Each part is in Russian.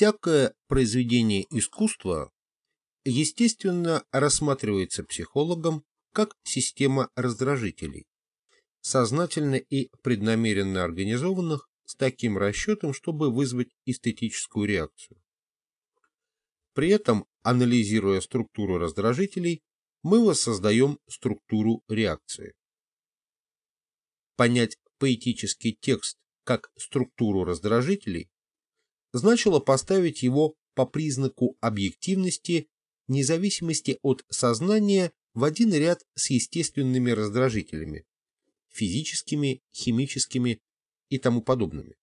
Всякое произведение искусства, естественно, рассматривается психологом как система раздражителей, сознательно и преднамеренно организованных с таким расчетом, чтобы вызвать эстетическую реакцию. При этом, анализируя структуру раздражителей, мы воссоздаем структуру реакции. Понять поэтический текст как структуру раздражителей значило поставить его по признаку объективности, независимости от сознания в один ряд с естественными раздражителями, физическими, химическими и тому подобными,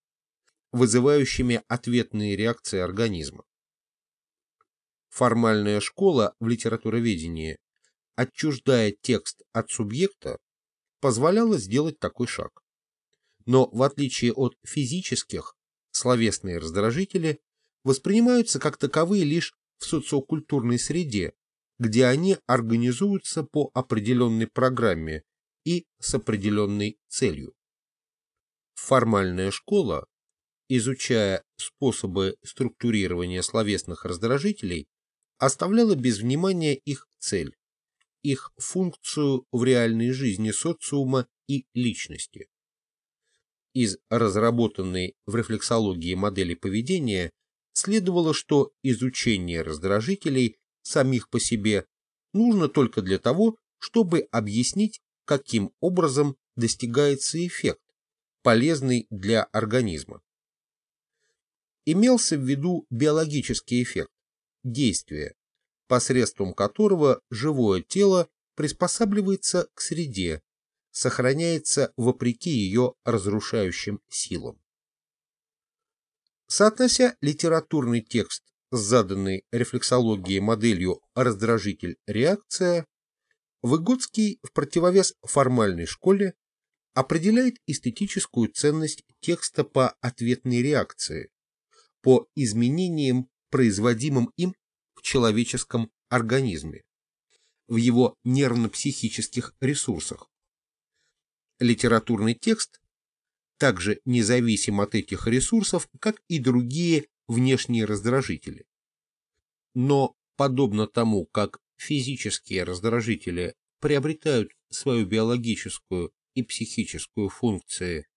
вызывающими ответные реакции организма. Формальная школа в литературоведении, отчуждая текст от субъекта, позволяла сделать такой шаг. Но в отличие от физических, словесные раздражители воспринимаются как таковые лишь в социокультурной среде, где они организуются по определенной программе и с определенной целью. Формальная школа, изучая способы структурирования словесных раздражителей, оставляла без внимания их цель, их функцию в реальной жизни социума и личности. Из разработанной в рефлексологии модели поведения следовало, что изучение раздражителей самих по себе нужно только для того, чтобы объяснить, каким образом достигается эффект, полезный для организма. Имелся в виду биологический эффект, действие, посредством которого живое тело приспосабливается к среде, сохраняется вопреки ее разрушающим силам. Соотнося литературный текст с заданной рефлексологией моделью раздражитель-реакция, Выгодский в противовес формальной школе определяет эстетическую ценность текста по ответной реакции, по изменениям, производимым им в человеческом организме, в его нервно-психических ресурсах. Литературный текст также независим от этих ресурсов, как и другие внешние раздражители. Но, подобно тому, как физические раздражители приобретают свою биологическую и психическую функции,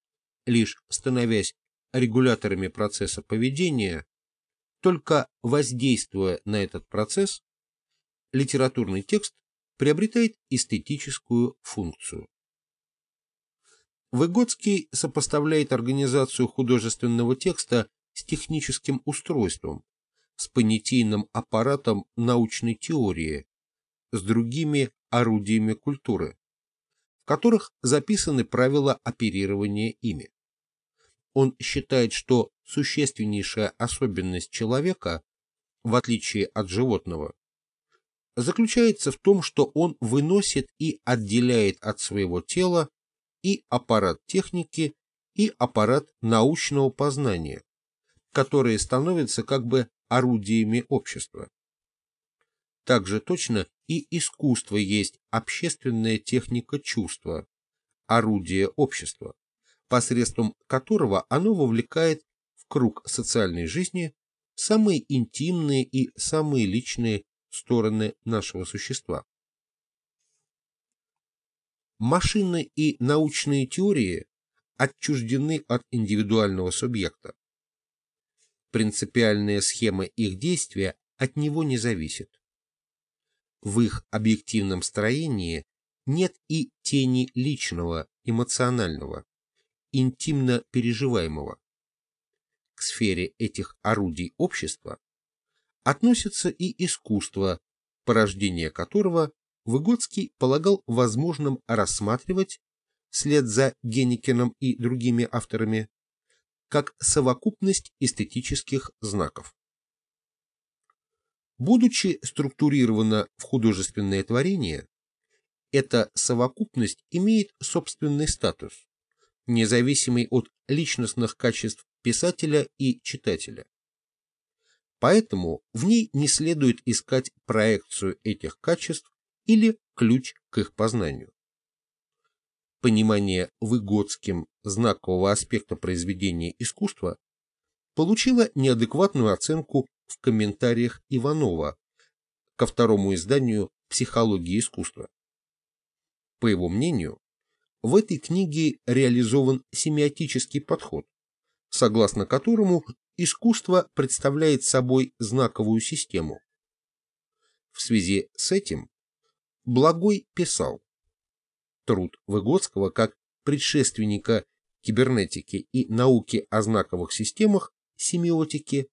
лишь становясь регуляторами процесса поведения, только воздействуя на этот процесс, литературный текст приобретает эстетическую функцию. Выгодский сопоставляет организацию художественного текста с техническим устройством, с понятийным аппаратом научной теории, с другими орудиями культуры, в которых записаны правила оперирования ими. Он считает, что существеннейшая особенность человека, в отличие от животного, заключается в том, что он выносит и отделяет от своего тела и аппарат техники, и аппарат научного познания, которые становятся как бы орудиями общества. Также точно и искусство есть общественная техника чувства, орудие общества, посредством которого оно вовлекает в круг социальной жизни самые интимные и самые личные стороны нашего существа. Машины и научные теории отчуждены от индивидуального субъекта. Принципиальная схема их действия от него не зависит в их объективном строении нет и тени личного, эмоционального, интимно переживаемого. К сфере этих орудий общества относится и искусство, порождение которого Выгодский полагал возможным рассматривать, вслед за Геникиным и другими авторами, как совокупность эстетических знаков. Будучи структурирована в художественное творение, эта совокупность имеет собственный статус, независимый от личностных качеств писателя и читателя. Поэтому в ней не следует искать проекцию этих качеств или ключ к их познанию. Понимание Выгодским знакового аспекта произведения искусства получила неадекватную оценку в комментариях Иванова ко второму изданию «Психологии искусства». По его мнению, в этой книге реализован семиотический подход, согласно которому искусство представляет собой знаковую систему. В связи с этим Благой писал, труд Выгодского как предшественника кибернетики и науки о знаковых системах, семиотики,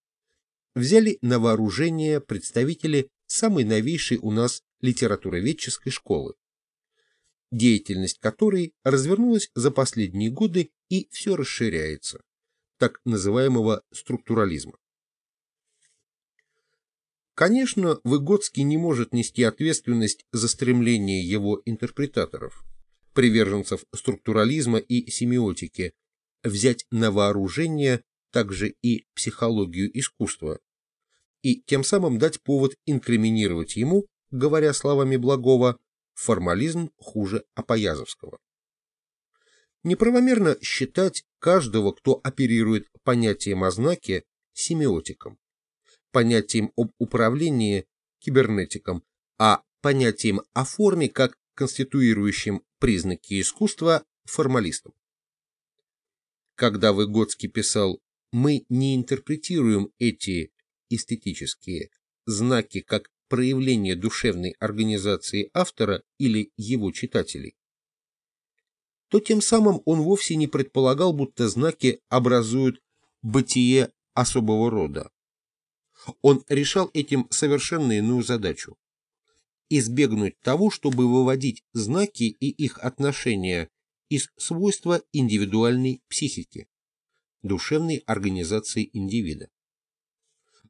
взяли на вооружение представители самой новейшей у нас литературоведческой школы, деятельность которой развернулась за последние годы и все расширяется, так называемого структурализма. Конечно, Выгодский не может нести ответственность за стремление его интерпретаторов, приверженцев структурализма и семиотики, взять на вооружение также и психологию искусства, и тем самым дать повод инкриминировать ему, говоря словами Благова, формализм хуже Апоязовского. Неправомерно считать каждого, кто оперирует понятием о знаке, семиотиком, понятием об управлении кибернетиком, а понятием о форме как конституирующим признаки искусства формалистом. Когда Выгодский писал «Мы не интерпретируем эти эстетические знаки как проявление душевной организации автора или его читателей, то тем самым он вовсе не предполагал, будто знаки образуют бытие особого рода. Он решал этим совершенно иную задачу – избегнуть того, чтобы выводить знаки и их отношения из свойства индивидуальной психики, душевной организации индивида.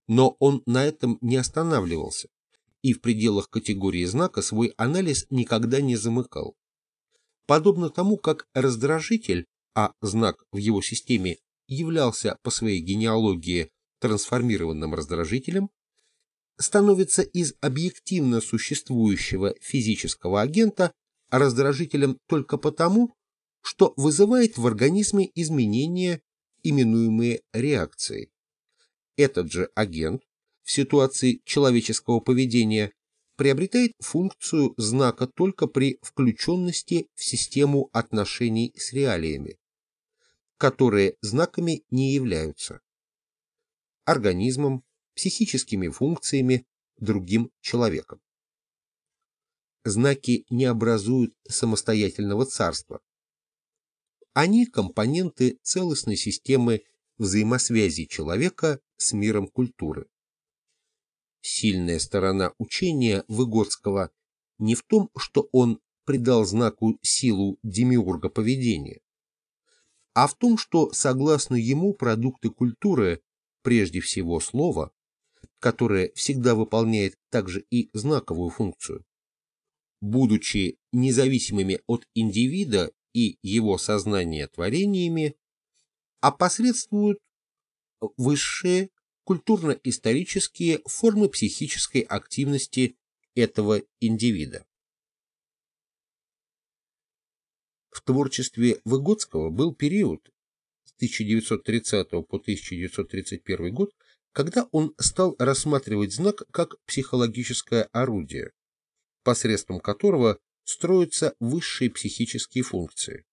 Но он на этом не останавливался и в пределах категории знака свой анализ никогда не замыкал. Подобно тому, как раздражитель, а знак в его системе являлся по своей генеалогии трансформированным раздражителем, становится из объективно существующего физического агента раздражителем только потому, что вызывает в организме изменения, именуемые реакцией. Этот же агент в ситуации человеческого поведения приобретает функцию знака только при включенности в систему отношений с реалиями, которые знаками не являются организмом, психическими функциями, другим человеком. Знаки не образуют самостоятельного царства. Они компоненты целостной системы взаимосвязи человека с миром культуры. Сильная сторона учения Выгодского не в том, что он придал знаку силу демиурга поведения, а в том, что, согласно ему, продукты культуры прежде всего слово, которое всегда выполняет также и знаковую функцию. Будучи независимыми от индивида и его сознания творениями, опосредствуют высшие культурно-исторические формы психической активности этого индивида. В творчестве Выгодского был период, 1930 по 1931 год, когда он стал рассматривать знак как психологическое орудие, посредством которого строятся высшие психические функции.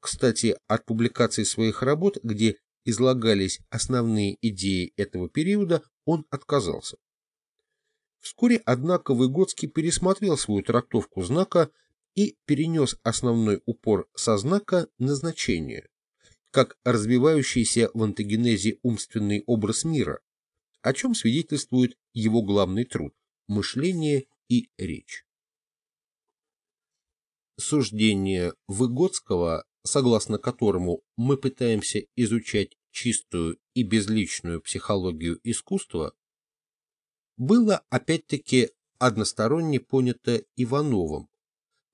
Кстати, от публикации своих работ, где излагались основные идеи этого периода, он отказался. Вскоре, однако, Выгодский пересмотрел свою трактовку знака и перенес основной упор со знака на значение, как развивающийся в антогенезе умственный образ мира, о чем свидетельствует его главный труд «Мышление и речь». Суждение Выгодского, согласно которому мы пытаемся изучать чистую и безличную психологию искусства, было опять-таки односторонне понято Ивановым,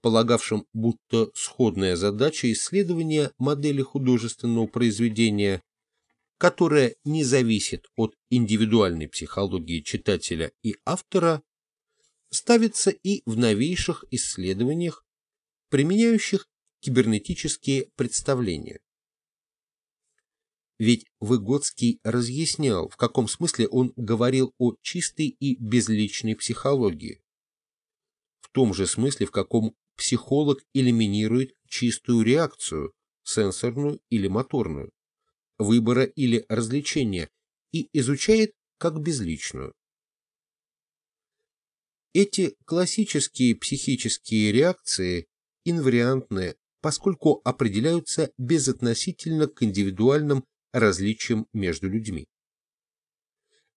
полагавшим, будто сходная задача исследования модели художественного произведения, которая не зависит от индивидуальной психологии читателя и автора, ставится и в новейших исследованиях, применяющих кибернетические представления. Ведь Выгодский разъяснял, в каком смысле он говорил о чистой и безличной психологии. В том же смысле, в каком психолог элиминирует чистую реакцию, сенсорную или моторную, выбора или развлечения, и изучает как безличную. Эти классические психические реакции инвариантны, поскольку определяются безотносительно к индивидуальным различиям между людьми.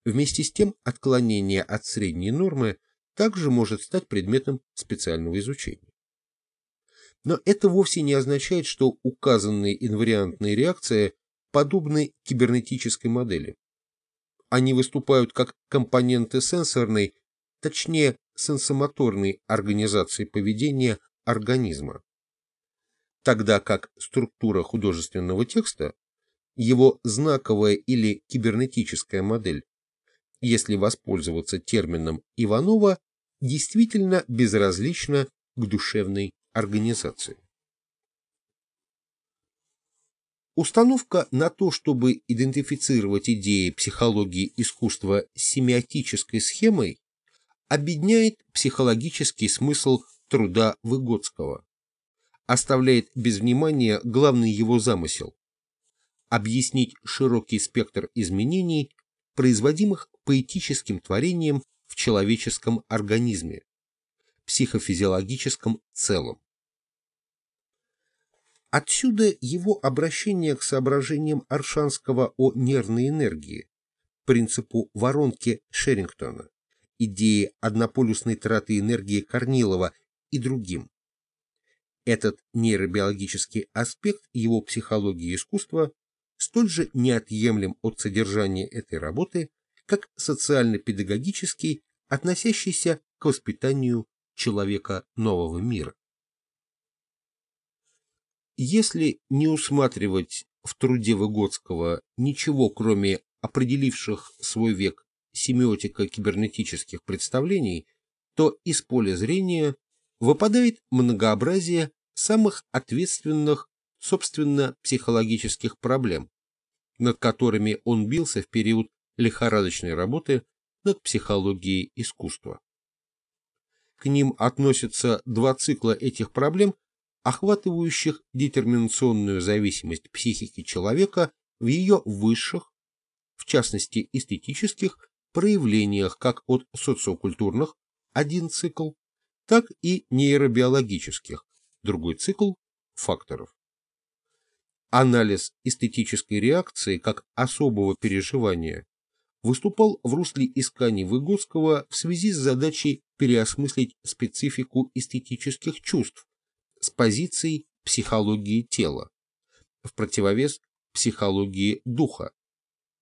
Вместе с тем отклонение от средней нормы также может стать предметом специального изучения. Но это вовсе не означает, что указанные инвариантные реакции подобны кибернетической модели. Они выступают как компоненты сенсорной, точнее сенсомоторной организации поведения организма. Тогда как структура художественного текста, его знаковая или кибернетическая модель, если воспользоваться термином Иванова, действительно безразлична к душевной организации. Установка на то, чтобы идентифицировать идеи психологии искусства семиотической схемой, объединяет психологический смысл труда Выгодского, оставляет без внимания главный его замысел – объяснить широкий спектр изменений, производимых поэтическим творением в человеческом организме, психофизиологическом целом. Отсюда его обращение к соображениям Аршанского о нервной энергии, принципу воронки Шерингтона, идее однополюсной траты энергии Корнилова и другим. Этот нейробиологический аспект его психологии искусства столь же неотъемлем от содержания этой работы, как социально-педагогический, относящийся к воспитанию человека нового мира. Если не усматривать в труде Выгодского ничего, кроме определивших свой век семиотико-кибернетических представлений, то из поля зрения выпадает многообразие самых ответственных, собственно, психологических проблем, над которыми он бился в период лихорадочной работы над психологией искусства. К ним относятся два цикла этих проблем, охватывающих детерминационную зависимость психики человека в ее высших, в частности эстетических, проявлениях как от социокультурных, один цикл, так и нейробиологических, другой цикл, факторов. Анализ эстетической реакции как особого переживания выступал в русле исканий Выгодского в связи с задачей переосмыслить специфику эстетических чувств с позицией психологии тела, в противовес психологии духа,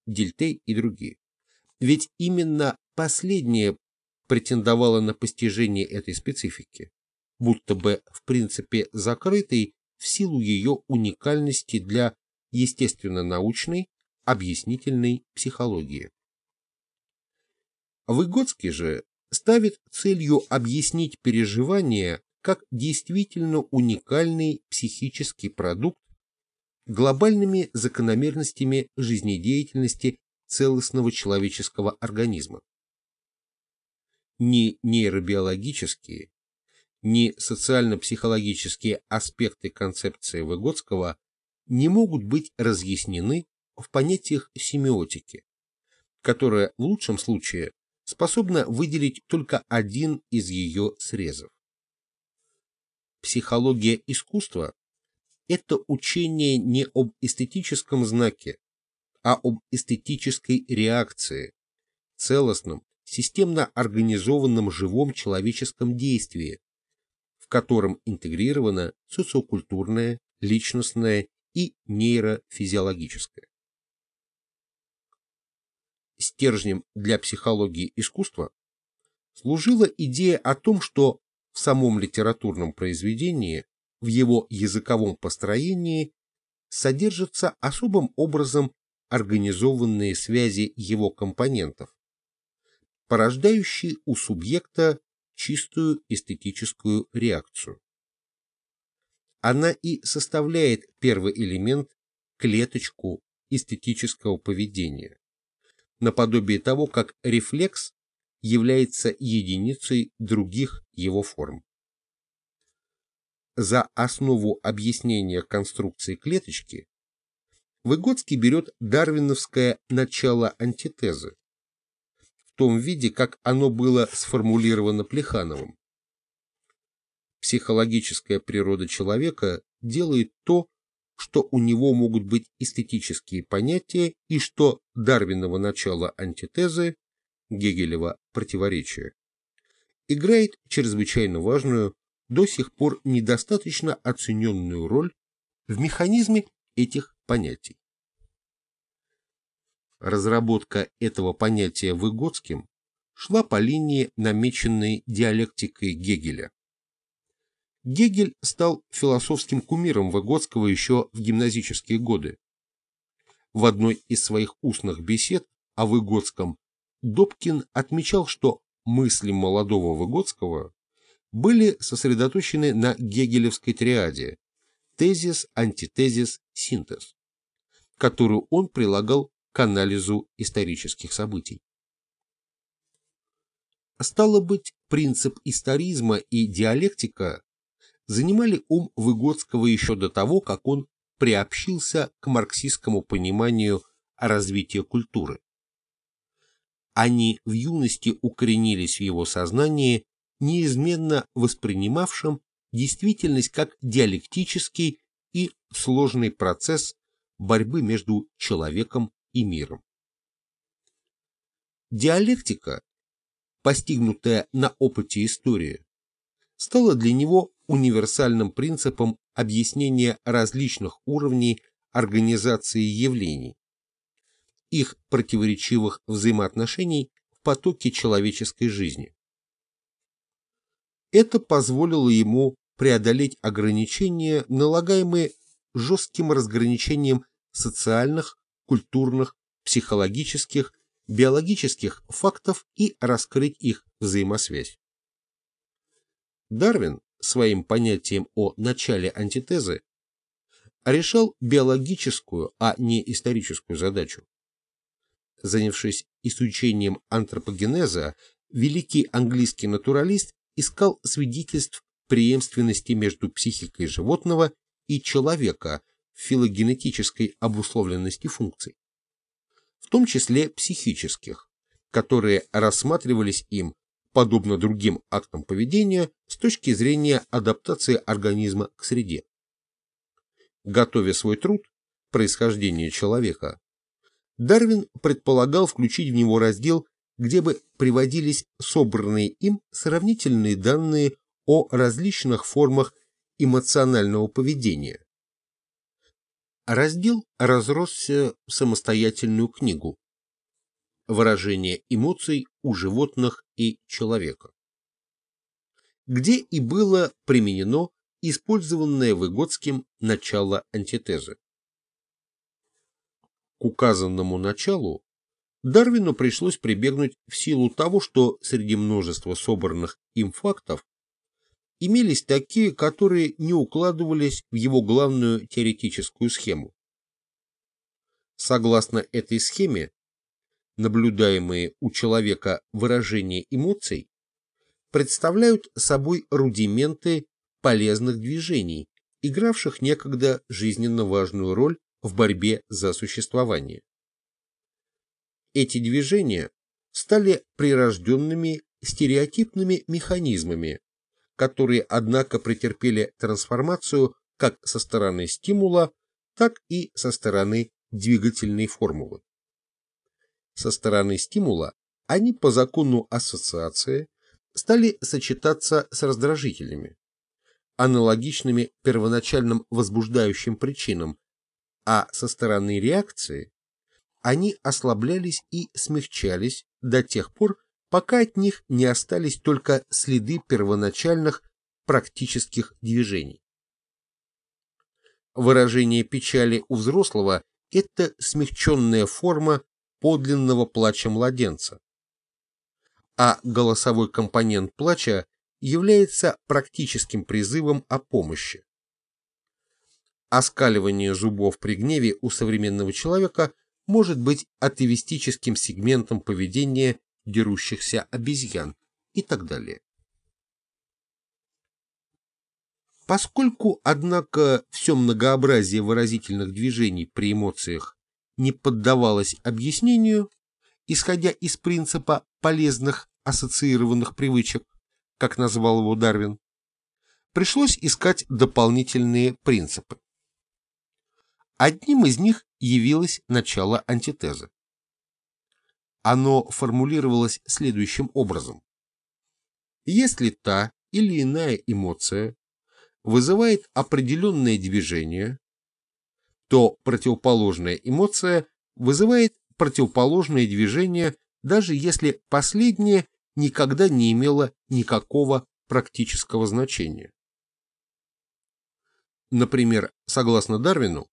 Дельтей и другие. Ведь именно последнее претендовало на постижение этой специфики, будто бы в принципе закрытой в силу ее уникальности для естественно-научной объяснительной психологии. Выгодский же ставит целью объяснить переживания как действительно уникальный психический продукт глобальными закономерностями жизнедеятельности целостного человеческого организма. Ни нейробиологические, ни социально-психологические аспекты концепции Выгодского не могут быть разъяснены в понятиях семиотики, которая в лучшем случае способна выделить только один из ее срезов. Психология искусства – это учение не об эстетическом знаке, а об эстетической реакции, целостном, системно организованном живом человеческом действии, в котором интегрировано социокультурное, личностное и нейрофизиологическое. Стержнем для психологии искусства служила идея о том, что в самом литературном произведении, в его языковом построении, содержатся особым образом организованные связи его компонентов, порождающие у субъекта чистую эстетическую реакцию. Она и составляет первый элемент, клеточку эстетического поведения, наподобие того, как рефлекс является единицей других его форм. За основу объяснения конструкции клеточки Выгодский берет дарвиновское начало антитезы в том виде, как оно было сформулировано Плехановым. Психологическая природа человека делает то, что у него могут быть эстетические понятия и что Дарвиново начало антитезы, Гегелева противоречия, играет чрезвычайно важную, до сих пор недостаточно оцененную роль в механизме этих понятий. Разработка этого понятия Выгодским шла по линии, намеченной диалектикой Гегеля. Гегель стал философским кумиром Выгодского еще в гимназические годы. В одной из своих устных бесед о Выгодском Добкин отмечал, что мысли молодого Выгодского были сосредоточены на гегелевской триаде тезис, антитезис, синтез, которую он прилагал к анализу исторических событий. Стало быть, принцип историзма и диалектика занимали ум Выгодского еще до того, как он приобщился к марксистскому пониманию развития культуры. Они в юности укоренились в его сознании, неизменно воспринимавшем действительность как диалектический и сложный процесс борьбы между человеком и миром. Диалектика, постигнутая на опыте истории, стала для него универсальным принципом объяснения различных уровней организации явлений, их противоречивых взаимоотношений в потоке человеческой жизни. Это позволило ему преодолеть ограничения, налагаемые жестким разграничением социальных, культурных, психологических, биологических фактов и раскрыть их взаимосвязь. Дарвин своим понятием о начале антитезы решал биологическую, а не историческую задачу. Занявшись изучением антропогенеза, великий английский натуралист искал свидетельств преемственности между психикой животного и человека в филогенетической обусловленности функций, в том числе психических, которые рассматривались им, подобно другим актам поведения, с точки зрения адаптации организма к среде. Готовя свой труд «Происхождение человека», Дарвин предполагал включить в него раздел, где бы приводились собранные им сравнительные данные о различных формах эмоционального поведения. Раздел разросся в самостоятельную книгу «Выражение эмоций у животных и человека», где и было применено использованное Выгодским начало антитезы. К указанному началу Дарвину пришлось прибегнуть в силу того, что среди множества собранных им фактов имелись такие, которые не укладывались в его главную теоретическую схему. Согласно этой схеме, наблюдаемые у человека выражения эмоций представляют собой рудименты полезных движений, игравших некогда жизненно важную роль в борьбе за существование. Эти движения стали прирожденными стереотипными механизмами, которые, однако, претерпели трансформацию как со стороны стимула, так и со стороны двигательной формулы. Со стороны стимула они по закону ассоциации стали сочетаться с раздражителями, аналогичными первоначальным возбуждающим причинам, а со стороны реакции они ослаблялись и смягчались до тех пор, пока от них не остались только следы первоначальных практических движений. Выражение печали у взрослого – это смягченная форма подлинного плача младенца, а голосовой компонент плача является практическим призывом о помощи. Оскаливание зубов при гневе у современного человека может быть атеистическим сегментом поведения дерущихся обезьян и так далее. Поскольку, однако, все многообразие выразительных движений при эмоциях не поддавалось объяснению, исходя из принципа полезных ассоциированных привычек, как назвал его Дарвин, пришлось искать дополнительные принципы. Одним из них явилось начало антитезы. Оно формулировалось следующим образом. Если та или иная эмоция вызывает определенное движение, то противоположная эмоция вызывает противоположное движение, даже если последнее никогда не имело никакого практического значения. Например, согласно Дарвину,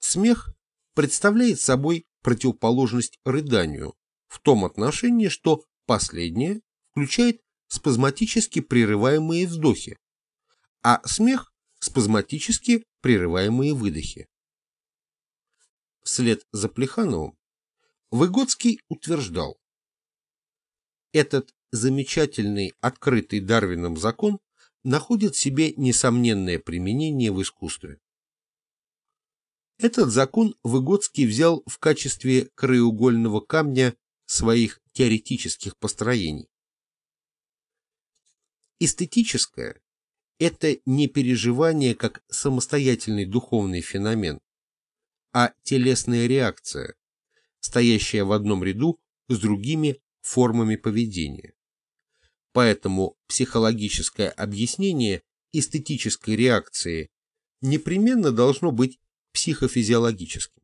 смех представляет собой противоположность рыданию в том отношении, что последнее включает спазматически прерываемые вздохи, а смех – спазматически прерываемые выдохи. Вслед за Плехановым Выгодский утверждал, этот замечательный открытый Дарвином закон находит себе несомненное применение в искусстве. Этот закон Выгодский взял в качестве краеугольного камня своих теоретических построений. Эстетическое это не переживание как самостоятельный духовный феномен, а телесная реакция, стоящая в одном ряду с другими формами поведения. Поэтому психологическое объяснение эстетической реакции непременно должно быть психофизиологическим.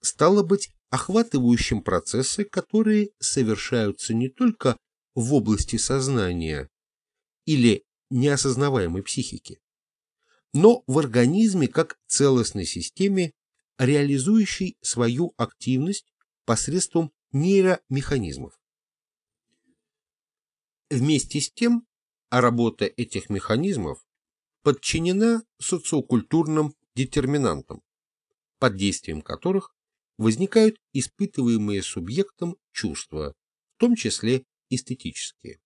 Стало быть, охватывающим процессы, которые совершаются не только в области сознания или неосознаваемой психики, но в организме как целостной системе, реализующей свою активность посредством нейромеханизмов. Вместе с тем, работа этих механизмов подчинена социокультурным детерминантам, под действием которых возникают испытываемые субъектом чувства, в том числе эстетические.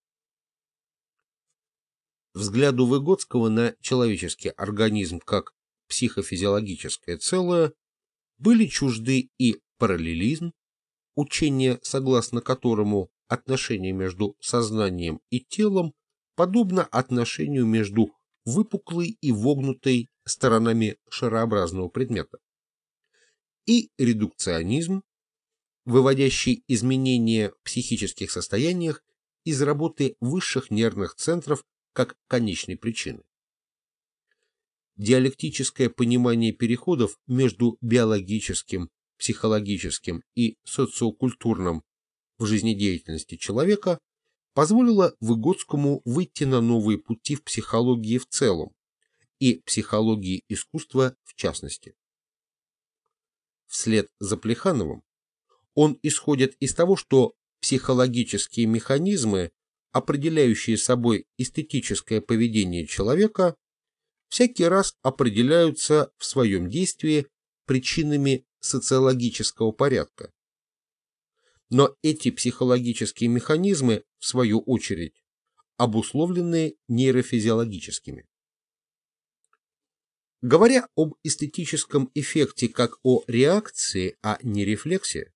Взгляду Выгодского на человеческий организм как психофизиологическое целое были чужды и параллелизм, учение, согласно которому отношение между сознанием и телом подобно отношению между выпуклой и вогнутой сторонами шарообразного предмета, и редукционизм, выводящий изменения в психических состояниях из работы высших нервных центров как конечной причины. Диалектическое понимание переходов между биологическим, психологическим и социокультурным в жизнедеятельности человека позволило Выгодскому выйти на новые пути в психологии в целом и психологии искусства в частности. Вслед за Плехановым он исходит из того, что психологические механизмы определяющие собой эстетическое поведение человека, всякий раз определяются в своем действии причинами социологического порядка. Но эти психологические механизмы, в свою очередь, обусловлены нейрофизиологическими. Говоря об эстетическом эффекте как о реакции, а не рефлексе,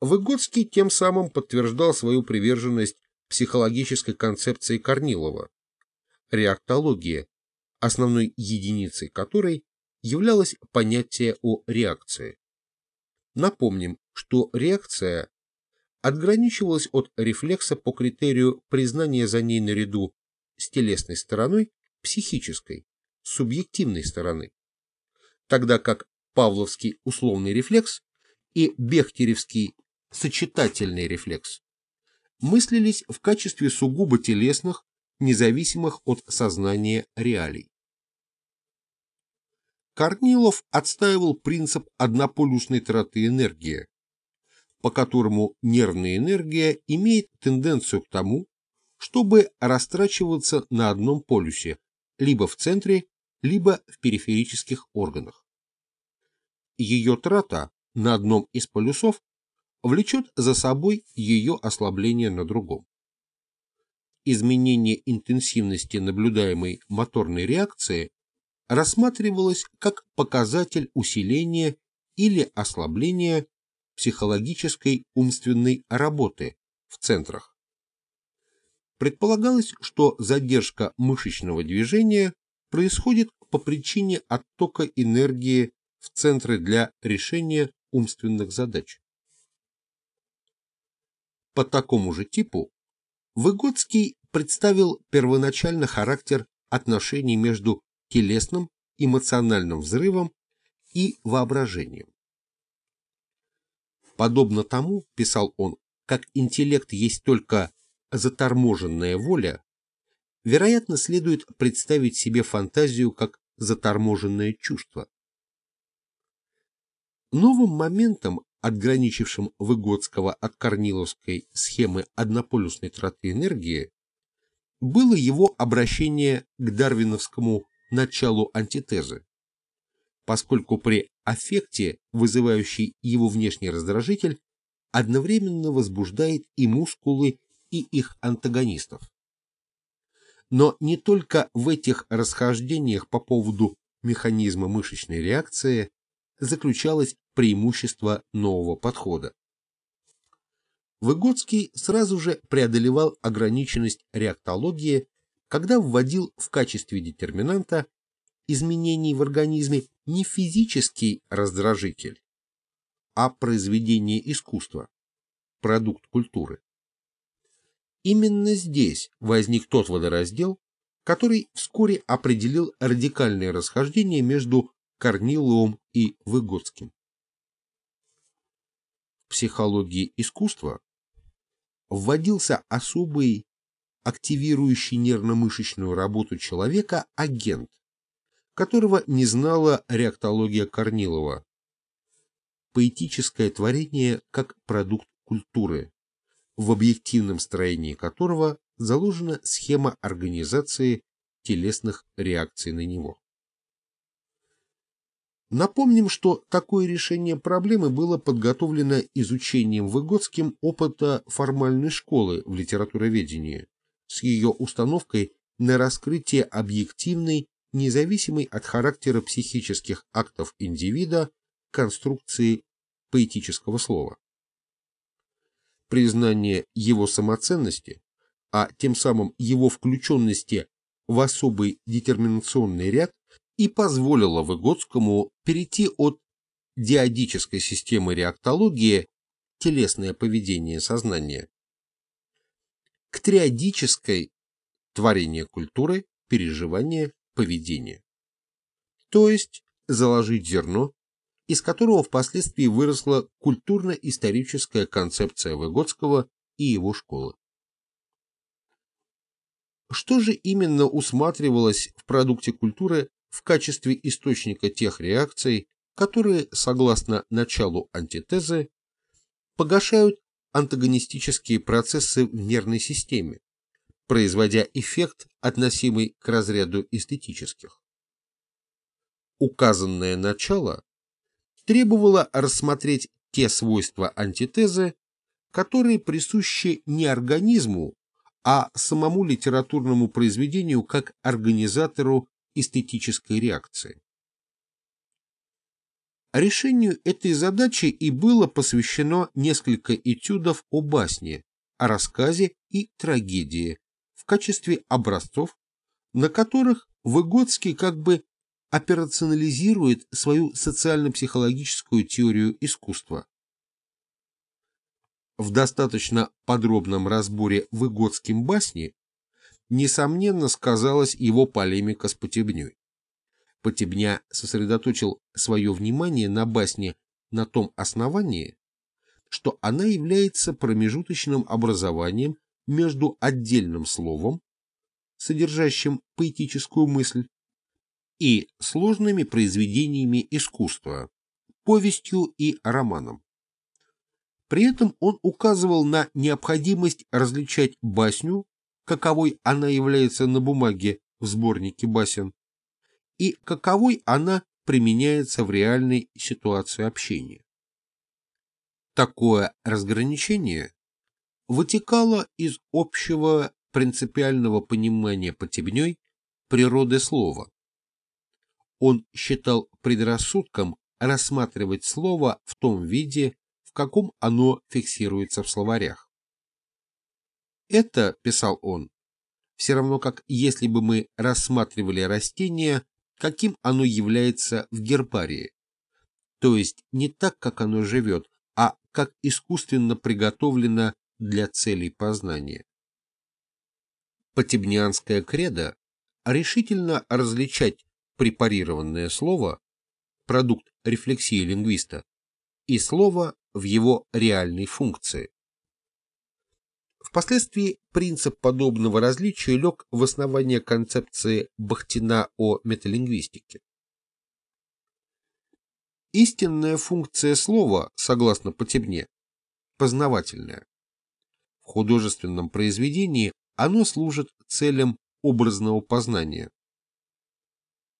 Выгодский тем самым подтверждал свою приверженность психологической концепции Корнилова, реактология, основной единицей которой являлось понятие о реакции. Напомним, что реакция отграничивалась от рефлекса по критерию признания за ней наряду с телесной стороной психической, субъективной стороны, тогда как павловский условный рефлекс и бехтеревский сочетательный рефлекс мыслились в качестве сугубо телесных, независимых от сознания реалий. Корнилов отстаивал принцип однополюсной траты энергии, по которому нервная энергия имеет тенденцию к тому, чтобы растрачиваться на одном полюсе, либо в центре, либо в периферических органах. Ее трата на одном из полюсов влечет за собой ее ослабление на другом. Изменение интенсивности наблюдаемой моторной реакции рассматривалось как показатель усиления или ослабления психологической умственной работы в центрах. Предполагалось, что задержка мышечного движения происходит по причине оттока энергии в центры для решения умственных задач. По такому же типу Выгодский представил первоначально характер отношений между телесным, эмоциональным взрывом и воображением. Подобно тому, писал он, как интеллект есть только заторможенная воля, вероятно, следует представить себе фантазию как заторможенное чувство. Новым моментом, отграничившим Выгодского от Корниловской схемы однополюсной траты энергии, было его обращение к дарвиновскому началу антитезы, поскольку при аффекте, вызывающий его внешний раздражитель, одновременно возбуждает и мускулы, и их антагонистов. Но не только в этих расхождениях по поводу механизма мышечной реакции заключалось преимущество нового подхода. Выгодский сразу же преодолевал ограниченность реактологии, когда вводил в качестве детерминанта изменений в организме не физический раздражитель, а произведение искусства, продукт культуры. Именно здесь возник тот водораздел, который вскоре определил радикальное расхождение между Корниловым и Выгодским. В психологии искусства вводился особый активирующий нервно-мышечную работу человека агент, которого не знала реактология Корнилова. Поэтическое творение как продукт культуры, в объективном строении которого заложена схема организации телесных реакций на него. Напомним, что такое решение проблемы было подготовлено изучением Выгодским опыта формальной школы в литературоведении с ее установкой на раскрытие объективной, независимой от характера психических актов индивида, конструкции поэтического слова. Признание его самоценности, а тем самым его включенности в особый детерминационный ряд и позволило Выгодскому перейти от диадической системы реактологии телесное поведение сознания к триадической творение культуры, переживание, поведение. То есть заложить зерно, из которого впоследствии выросла культурно-историческая концепция Выгодского и его школы. Что же именно усматривалось в продукте культуры в качестве источника тех реакций, которые, согласно началу антитезы, погашают антагонистические процессы в нервной системе, производя эффект, относимый к разряду эстетических. Указанное начало требовало рассмотреть те свойства антитезы, которые присущи не организму, а самому литературному произведению как организатору эстетической реакции. Решению этой задачи и было посвящено несколько этюдов о басне, о рассказе и трагедии в качестве образцов, на которых Выгодский как бы операционализирует свою социально-психологическую теорию искусства. В достаточно подробном разборе Выгодским басни несомненно, сказалась его полемика с Потебней. Потебня сосредоточил свое внимание на басне на том основании, что она является промежуточным образованием между отдельным словом, содержащим поэтическую мысль, и сложными произведениями искусства, повестью и романом. При этом он указывал на необходимость различать басню каковой она является на бумаге в сборнике басен, и каковой она применяется в реальной ситуации общения. Такое разграничение вытекало из общего принципиального понимания Потебней природы слова. Он считал предрассудком рассматривать слово в том виде, в каком оно фиксируется в словарях. Это, писал он, все равно как если бы мы рассматривали растение, каким оно является в гербарии. То есть не так, как оно живет, а как искусственно приготовлено для целей познания. Потебнянская кредо решительно различать препарированное слово, продукт рефлексии лингвиста, и слово в его реальной функции. Впоследствии принцип подобного различия лег в основание концепции Бахтина о металингвистике. Истинная функция слова, согласно Потебне, познавательная. В художественном произведении оно служит целям образного познания.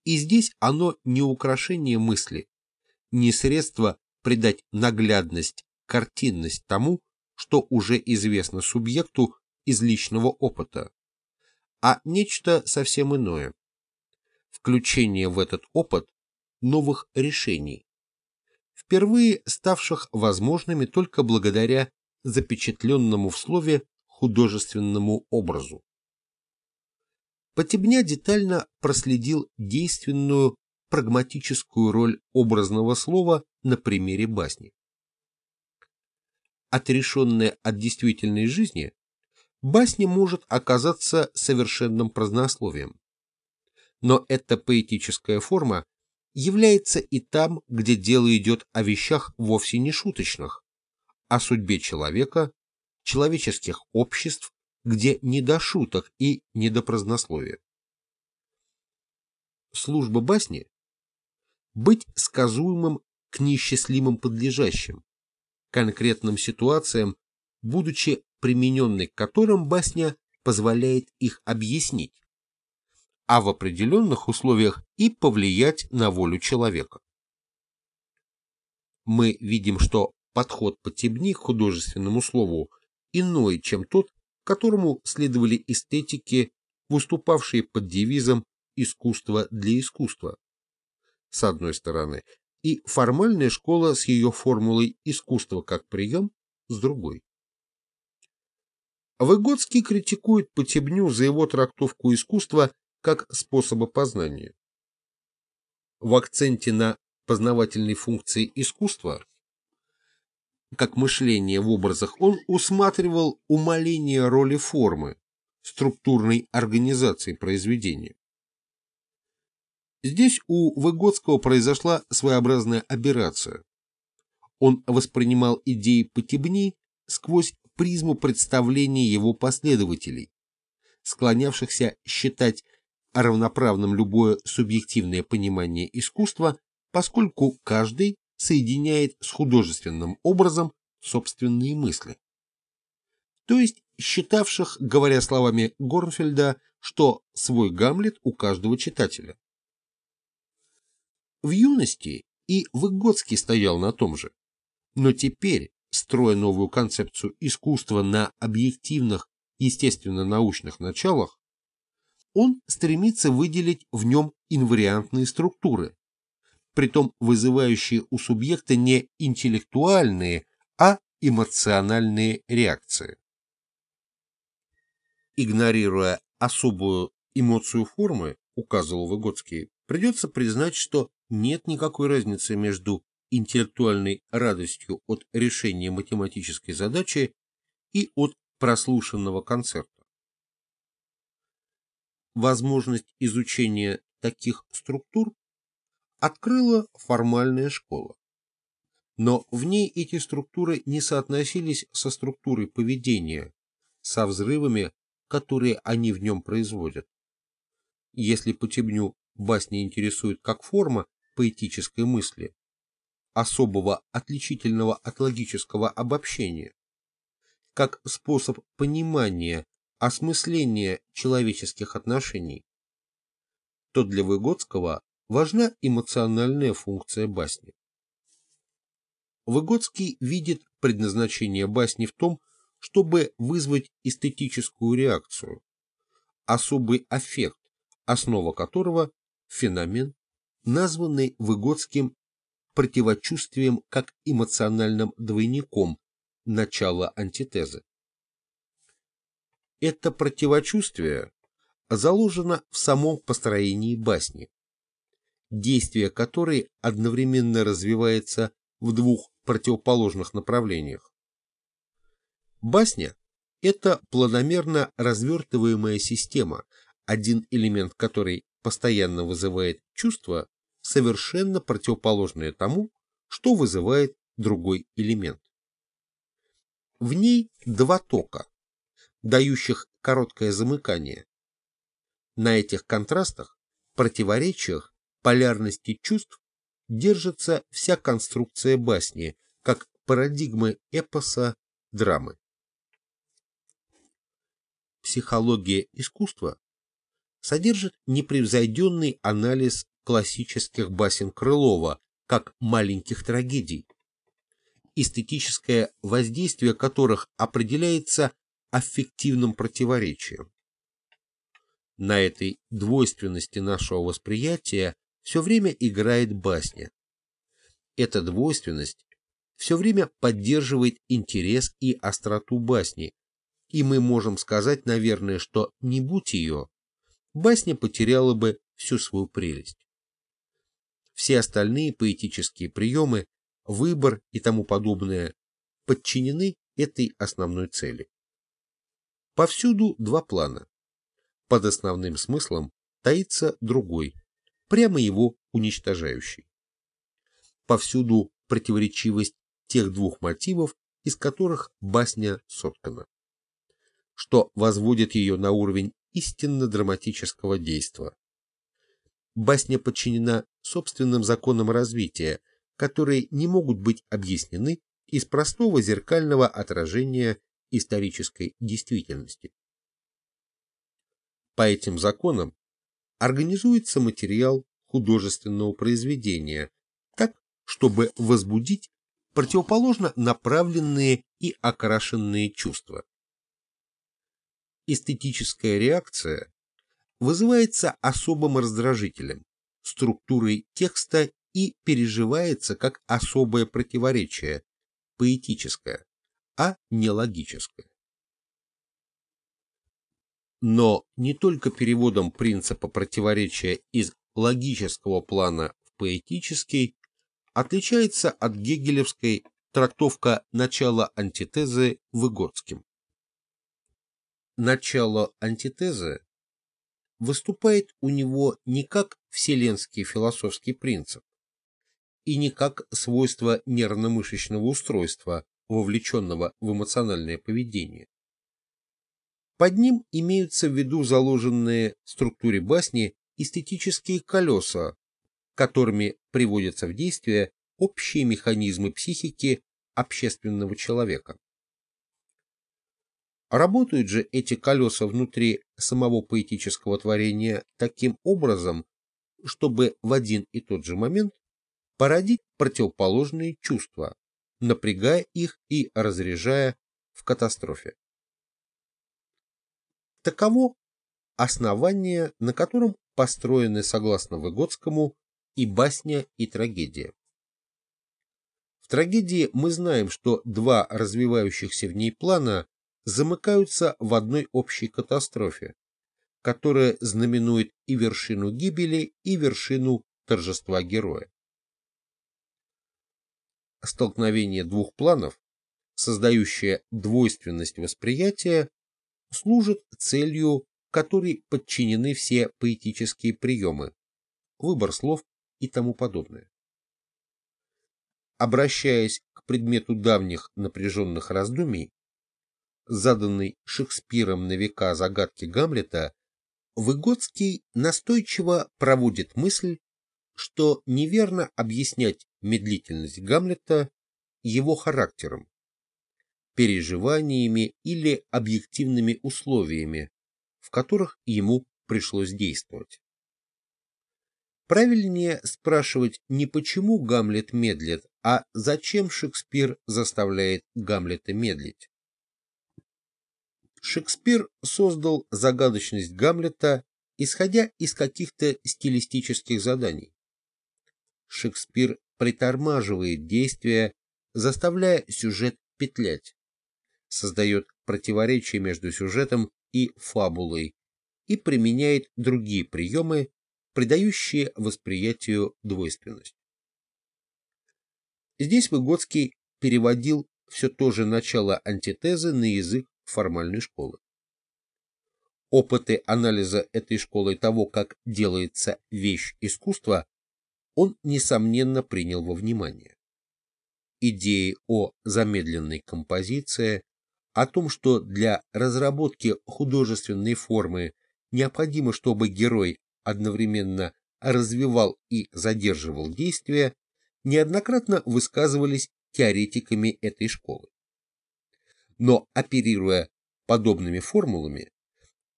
И здесь оно не украшение мысли, не средство придать наглядность, картинность тому, что уже известно субъекту из личного опыта, а нечто совсем иное. Включение в этот опыт новых решений, впервые ставших возможными только благодаря запечатленному в слове художественному образу. Потебня детально проследил действенную прагматическую роль образного слова на примере басни. Отрешенная от действительной жизни, басня может оказаться совершенным празднословием. Но эта поэтическая форма является и там, где дело идет о вещах вовсе не шуточных, о судьбе человека, человеческих обществ, где не до шуток и не до празднословия. Служба басни – быть сказуемым к неисчислимым подлежащим, конкретным ситуациям, будучи примененной к которым басня позволяет их объяснить, а в определенных условиях и повлиять на волю человека. Мы видим, что подход Потебни к художественному слову иной, чем тот, которому следовали эстетики, выступавшие под девизом «искусство для искусства». С одной стороны, и формальная школа с ее формулой «искусство как прием» с другой. Выгодский критикует Потебню за его трактовку искусства как способа познания. В акценте на познавательной функции искусства, как мышление в образах, он усматривал умаление роли формы, структурной организации произведения. Здесь у Выгодского произошла своеобразная аберрация. Он воспринимал идеи Потебни сквозь призму представления его последователей, склонявшихся считать равноправным любое субъективное понимание искусства, поскольку каждый соединяет с художественным образом собственные мысли. То есть считавших, говоря словами Горнфельда, что свой Гамлет у каждого читателя. В юности и Выгодский стоял на том же. Но теперь, строя новую концепцию искусства на объективных, естественно-научных началах, он стремится выделить в нем инвариантные структуры, притом вызывающие у субъекта не интеллектуальные, а эмоциональные реакции. Игнорируя особую эмоцию формы, указывал Выгодский, придется признать, что нет никакой разницы между интеллектуальной радостью от решения математической задачи и от прослушанного концерта. Возможность изучения таких структур открыла формальная школа. Но в ней эти структуры не соотносились со структурой поведения, со взрывами, которые они в нем производят. Если Потебню басня интересует как форма, поэтической мысли, особого отличительного от логического обобщения, как способ понимания, осмысления человеческих отношений, то для Выгодского важна эмоциональная функция басни. Выгодский видит предназначение басни в том, чтобы вызвать эстетическую реакцию, особый аффект, основа которого – феномен, названный Выгодским противочувствием как эмоциональным двойником начала антитезы. Это противочувствие заложено в самом построении басни, действие которой одновременно развивается в двух противоположных направлениях. Басня – это планомерно развертываемая система, один элемент которой постоянно вызывает чувство, совершенно противоположное тому, что вызывает другой элемент. В ней два тока, дающих короткое замыкание. На этих контрастах, противоречиях, полярности чувств держится вся конструкция басни, как парадигмы эпоса, драмы. Психология искусства содержит непревзойденный анализ классических басен Крылова как маленьких трагедий, эстетическое воздействие которых определяется аффективным противоречием. На этой двойственности нашего восприятия все время играет басня. Эта двойственность все время поддерживает интерес и остроту басни, и мы можем сказать, наверное, что не будь ее, басня потеряла бы всю свою прелесть. Все остальные поэтические приемы, выбор и тому подобное подчинены этой основной цели. Повсюду два плана. Под основным смыслом таится другой, прямо его уничтожающий. Повсюду противоречивость тех двух мотивов, из которых басня соткана, что возводит ее на уровень истинно драматического действа. Басня подчинена собственным законам развития, которые не могут быть объяснены из простого зеркального отражения исторической действительности. По этим законам организуется материал художественного произведения так, чтобы возбудить противоположно направленные и окрашенные чувства. Эстетическая реакция вызывается особым раздражителем, структурой текста и переживается как особое противоречие, поэтическое, а не логическое. Но не только переводом принципа противоречия из логического плана в поэтический отличается от гегелевской трактовка начала антитезы Выгодским. Начало антитезы выступает у него не как вселенский философский принцип и не как свойство нервно-мышечного устройства, вовлеченного в эмоциональное поведение, под ним имеются в виду заложенные в структуре басни эстетические колеса, которыми приводятся в действие общие механизмы психики общественного человека. Работают же эти колеса внутри самого поэтического творения таким образом, чтобы в один и тот же момент породить противоположные чувства, напрягая их и разряжая в катастрофе. Таково основание, на котором построены, согласно Выгодскому, и басня, и трагедия. В трагедии мы знаем, что два развивающихся в ней плана замыкаются в одной общей катастрофе, которая знаменует и вершину гибели, и вершину торжества героя. Столкновение двух планов, создающее двойственность восприятия, служит целью, которой подчинены все поэтические приемы, выбор слов и тому подобное. Обращаясь к предмету давних напряженных раздумий, заданной Шекспиром на века загадки Гамлета, Выгодский настойчиво проводит мысль, что неверно объяснять медлительность Гамлета его характером, переживаниями или объективными условиями, в которых ему пришлось действовать. Правильнее спрашивать не почему Гамлет медлит, а зачем Шекспир заставляет Гамлета медлить. Шекспир создал загадочность Гамлета, исходя из каких-то стилистических заданий. Шекспир притормаживает действия, заставляя сюжет петлять, создает противоречие между сюжетом и фабулой и применяет другие приемы, придающие восприятию двойственность. Здесь Выгодский переводил все то же начало антитезы на язык формальной школы. Опыты анализа этой школы того, как делается вещь искусства, он, несомненно, принял во внимание. Идеи о замедленной композиции, о том, что для разработки художественной формы необходимо, чтобы герой одновременно развивал и задерживал действия, неоднократно высказывались теоретиками этой школы. Но оперируя подобными формулами,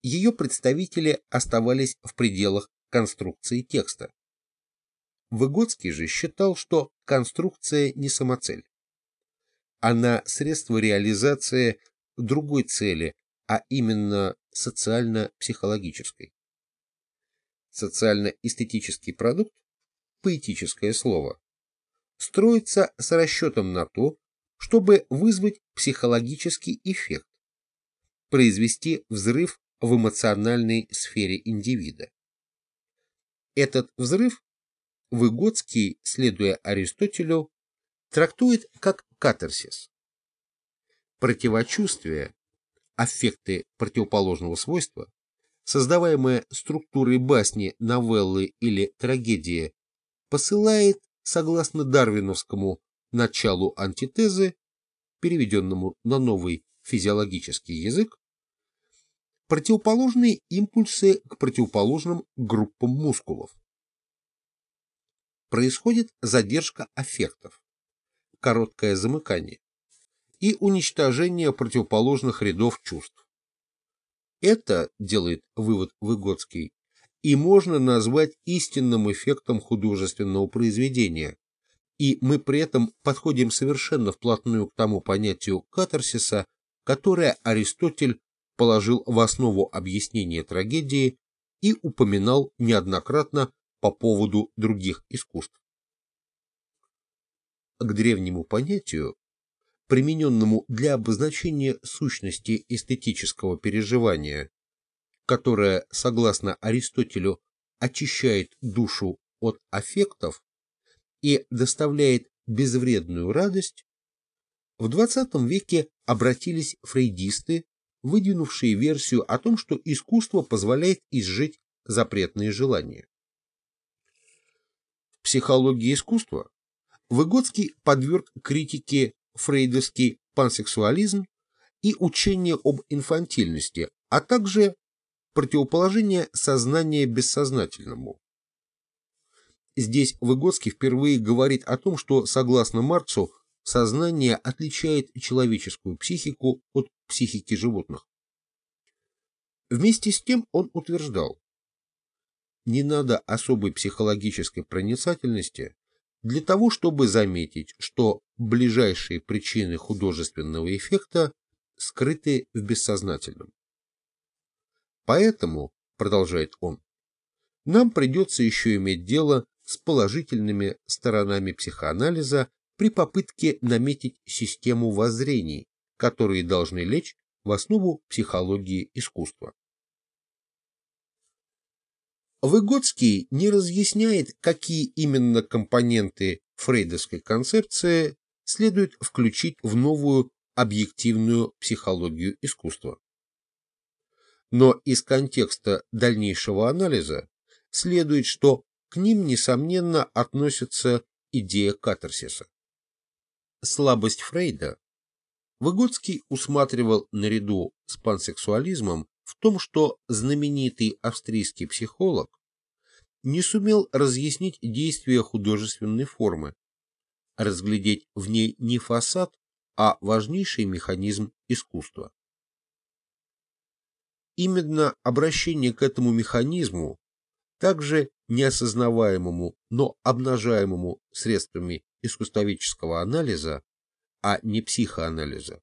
ее представители оставались в пределах конструкции текста. Выгодский же считал, что конструкция не самоцель. Она средство реализации другой цели, а именно социально-психологической. Социально-эстетический продукт, поэтическое слово, строится с расчетом на то, чтобы вызвать психологический эффект, произвести взрыв в эмоциональной сфере индивида. Этот взрыв Выгодский, следуя Аристотелю, трактует как катарсис. Противочувствие, аффекты противоположного свойства, создаваемые структурой басни, новеллы или трагедии, посылает согласно дарвиновскому началу антитезы, переведенному на новый физиологический язык, противоположные импульсы к противоположным группам мускулов. Происходит задержка аффектов, короткое замыкание и уничтожение противоположных рядов чувств. Это, делает вывод Выгодский, и можно назвать истинным эффектом художественного произведения, и мы при этом подходим совершенно вплотную к тому понятию катарсиса, которое Аристотель положил в основу объяснения трагедии и упоминал неоднократно по поводу других искусств. К древнему понятию, примененному для обозначения сущности эстетического переживания, которая, согласно Аристотелю, очищает душу от аффектов и доставляет безвредную радость, в XX веке обратились фрейдисты, выдвинувшие версию о том, что искусство позволяет изжить запретные желания. В психологии искусства Выгодский подверг критике фрейдовский пансексуализм и учение об инфантильности, а также противоположение сознания бессознательному. Здесь Выгодский впервые говорит о том, что, согласно Марксу, сознание отличает человеческую психику от психики животных. Вместе с тем он утверждал, не надо особой психологической проницательности для того, чтобы заметить, что ближайшие причины художественного эффекта скрыты в бессознательном. Поэтому, продолжает он, нам придется еще иметь дело с положительными сторонами психоанализа при попытке наметить систему воззрений, которые должны лечь в основу психологии искусства. Выгодский не разъясняет, какие именно компоненты фрейдовской концепции следует включить в новую объективную психологию искусства. Но из контекста дальнейшего анализа следует, что к ним, несомненно, относится идея катарсиса. Слабость Фрейда Выгодский усматривал наряду с пансексуализмом в том, что знаменитый австрийский психолог не сумел разъяснить действия художественной формы, разглядеть в ней не фасад, а важнейший механизм искусства. Именно обращение к этому механизму, также неосознаваемому, но обнажаемому средствами искусствоведческого анализа, а не психоанализа,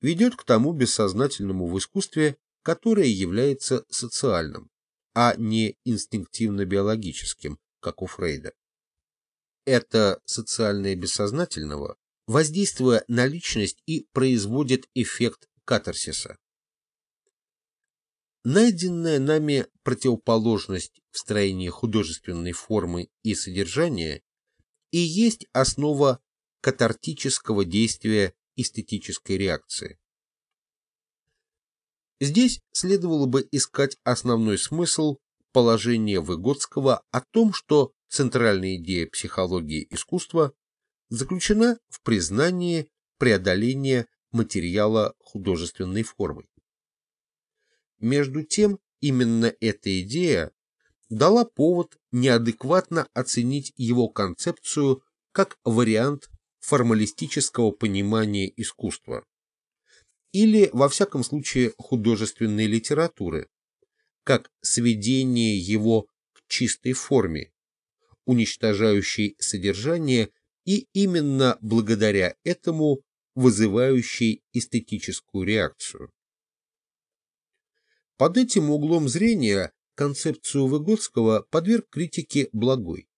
ведет к тому бессознательному в искусстве, которое является социальным, а не инстинктивно-биологическим, как у Фрейда. Это социальное бессознательного, воздействуя на личность и производит эффект катарсиса. Найденная нами противоположность в строении художественной формы и содержания и есть основа катартического действия эстетической реакции. Здесь следовало бы искать основной смысл положения Выгодского о том, что центральная идея психологии искусства заключена в признании преодоления материала художественной формы. Между тем, именно эта идея дала повод неадекватно оценить его концепцию как вариант формалистического понимания искусства или, во всяком случае, художественной литературы, как сведение его к чистой форме, уничтожающей содержание и именно благодаря этому вызывающей эстетическую реакцию. Под этим углом зрения концепцию Выгодского подверг критике Благой.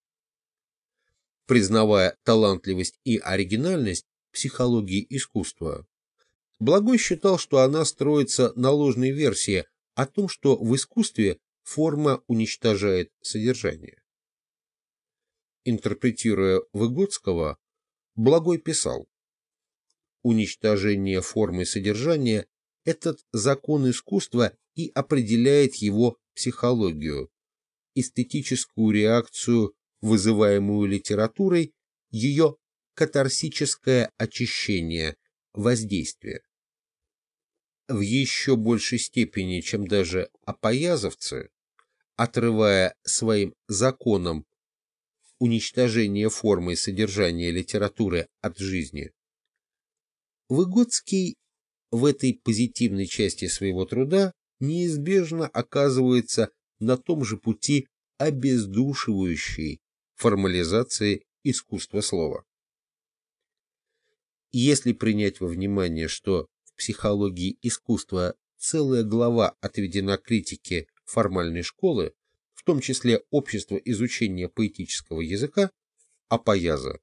Признавая талантливость и оригинальность психологии искусства, Благой считал, что она строится на ложной версии о том, что в искусстве форма уничтожает содержание. Интерпретируя Выгодского, Благой писал, «Уничтожение формы содержания – этот закон искусства и определяет его психологию, эстетическую реакцию, вызываемую литературой, ее катарсическое очищение, воздействие. В еще большей степени, чем даже апоязовцы, отрывая своим законом уничтожение формы и содержания литературы от жизни, Выгодский в этой позитивной части своего труда неизбежно оказывается на том же пути обездушивающей формализации искусства слова. Если принять во внимание, что психологии искусства целая глава отведена критике формальной школы, в том числе общества изучения поэтического языка, Апояза,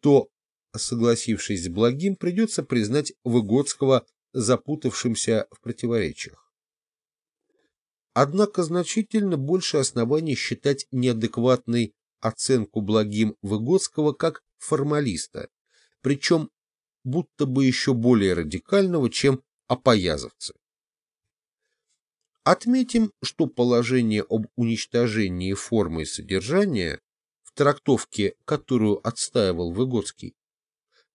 то, согласившись с благим, придется признать Выгодского запутавшимся в противоречиях. Однако значительно больше оснований считать неадекватной оценку благим Выгодского как формалиста, причем будто бы еще более радикального, чем апоязовцы. Отметим, что положение об уничтожении формы и содержания в трактовке, которую отстаивал Выгодский,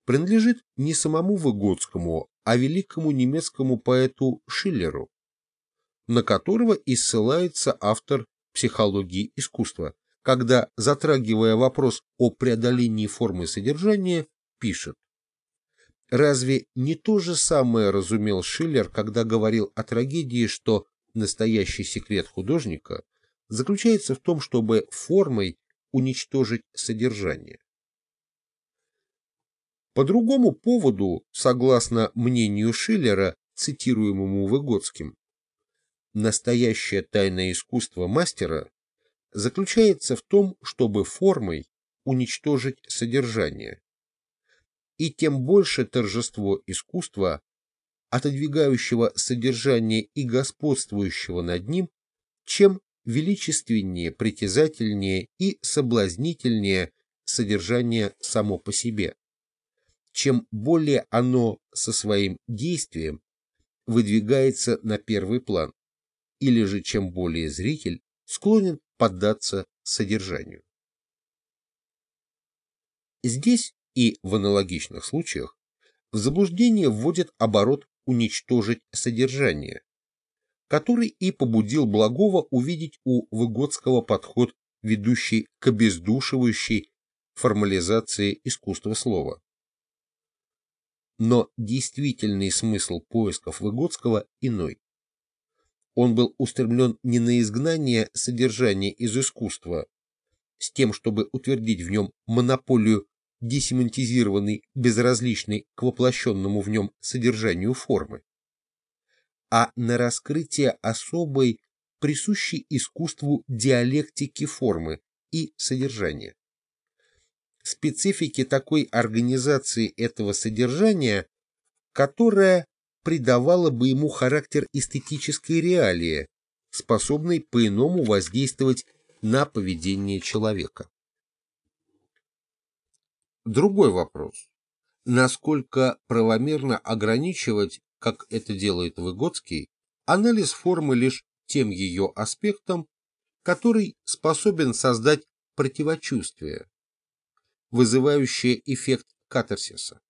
принадлежит не самому Выгодскому, а великому немецкому поэту Шиллеру, на которого и ссылается автор психологии искусства, когда, затрагивая вопрос о преодолении формы содержания, пишет Разве не то же самое разумел Шиллер, когда говорил о трагедии, что настоящий секрет художника заключается в том, чтобы формой уничтожить содержание? По другому поводу, согласно мнению Шиллера, цитируемому Выгодским, настоящее тайное искусство мастера заключается в том, чтобы формой уничтожить содержание. И тем больше торжество искусства, отодвигающего содержание и господствующего над ним, чем величественнее, притязательнее и соблазнительнее содержание само по себе, чем более оно со своим действием выдвигается на первый план, или же чем более зритель склонен поддаться содержанию. Здесь и в аналогичных случаях в заблуждение вводит оборот «уничтожить содержание», который и побудил Благова увидеть у Выгодского подход, ведущий к обездушивающей формализации искусства слова. Но действительный смысл поисков Выгодского иной. Он был устремлен не на изгнание содержания из искусства, с тем, чтобы утвердить в нем монополию десемантизированной, безразличной к воплощенному в нем содержанию формы, а на раскрытие особой, присущей искусству диалектики формы и содержания. Специфики такой организации этого содержания, которая придавала бы ему характер эстетической реалии, способной по-иному воздействовать на поведение человека. Другой вопрос. Насколько правомерно ограничивать, как это делает Выгодский, анализ формы лишь тем ее аспектом, который способен создать противочувствие, вызывающее эффект катарсиса.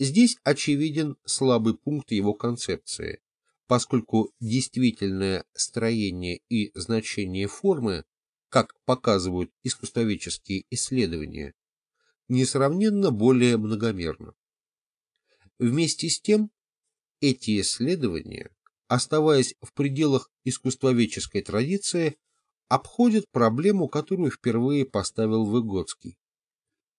Здесь очевиден слабый пункт его концепции, поскольку действительное строение и значение формы, как показывают искусствоведческие исследования, несравненно более многомерно. Вместе с тем, эти исследования, оставаясь в пределах искусствоведческой традиции, обходят проблему, которую впервые поставил Выгодский.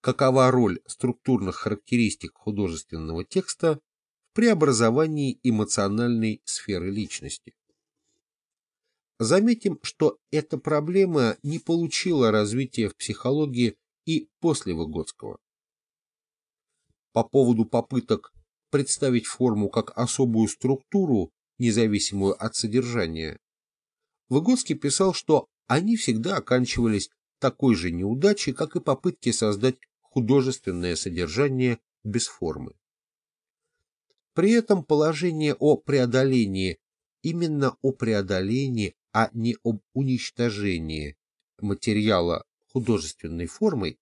Какова роль структурных характеристик художественного текста в преобразовании эмоциональной сферы личности? Заметим, что эта проблема не получила развития в психологии и после Выгодского. По поводу попыток представить форму как особую структуру, независимую от содержания, Выгодский писал, что они всегда оканчивались такой же неудачей, как и попытки создать художественное содержание без формы. При этом положение о преодолении, именно о преодолении, а не об уничтожении материала художественной формой,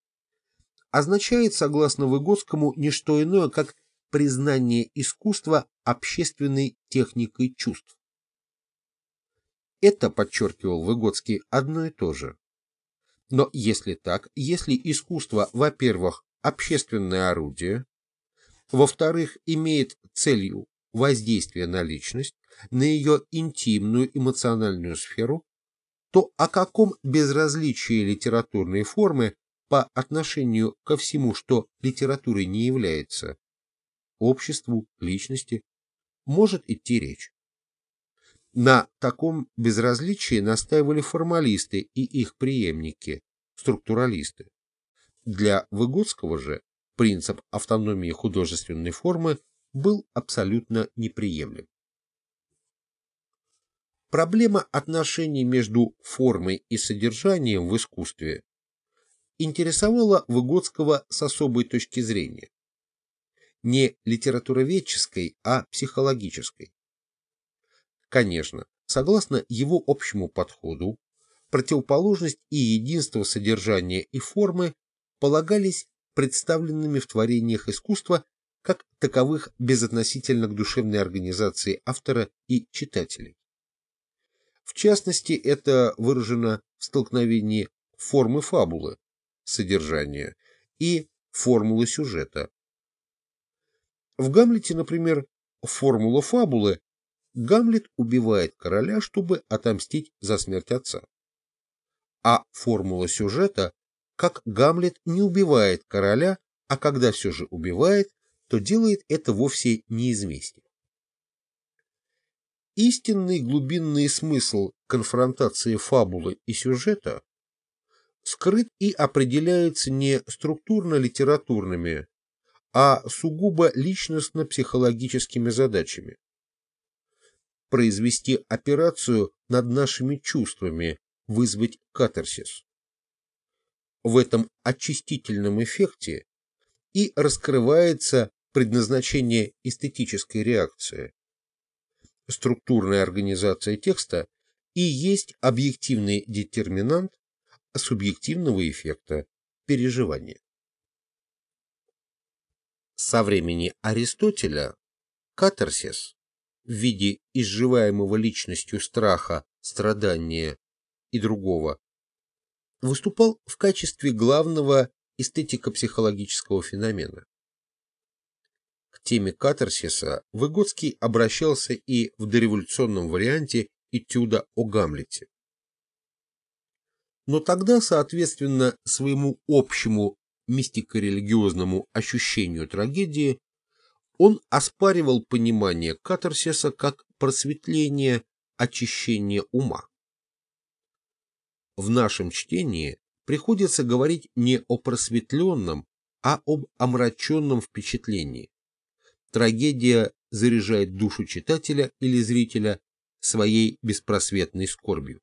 означает, согласно Выгодскому, не что иное, как признание искусства общественной техникой чувств. Это, подчеркивал Выгодский, одно и то же. Но если так, если искусство, во-первых, общественное орудие, во-вторых, имеет целью воздействие на личность, на ее интимную эмоциональную сферу, то о каком безразличии литературной формы по отношению ко всему, что литературой не является, обществу, личности, может идти речь. На таком безразличии настаивали формалисты и их преемники, структуралисты. Для Выгодского же принцип автономии художественной формы был абсолютно неприемлем. Проблема отношений между формой и содержанием в искусстве интересовала Выгодского с особой точки зрения. Не литературоведческой, а психологической. Конечно, согласно его общему подходу, противоположность и единство содержания и формы полагались представленными в творениях искусства как таковых безотносительно к душевной организации автора и читателей. В частности, это выражено в столкновении формы фабулы, содержания, и формулы сюжета. В Гамлете, например, формула фабулы Гамлет убивает короля, чтобы отомстить за смерть отца. А формула сюжета, как Гамлет не убивает короля, а когда все же убивает, то делает это вовсе не. Истинный глубинный смысл конфронтации фабулы и сюжета скрыт и определяется не структурно-литературными, а сугубо личностно-психологическими задачами. Произвести операцию над нашими чувствами, вызвать катарсис. В этом очистительном эффекте и раскрывается предназначение эстетической реакции структурная организация текста и есть объективный детерминант субъективного эффекта переживания. Со времени Аристотеля катарсис в виде изживаемого личностью страха, страдания и другого выступал в качестве главного эстетико-психологического феномена. К теме катарсиса Выгодский обращался и в дореволюционном варианте этюда о Гамлете. Но тогда, соответственно, своему общему мистико-религиозному ощущению трагедии, он оспаривал понимание катарсиса как просветление, очищение ума. В нашем чтении приходится говорить не о просветленном, а об омраченном впечатлении. Трагедия заряжает душу читателя или зрителя своей беспросветной скорбью.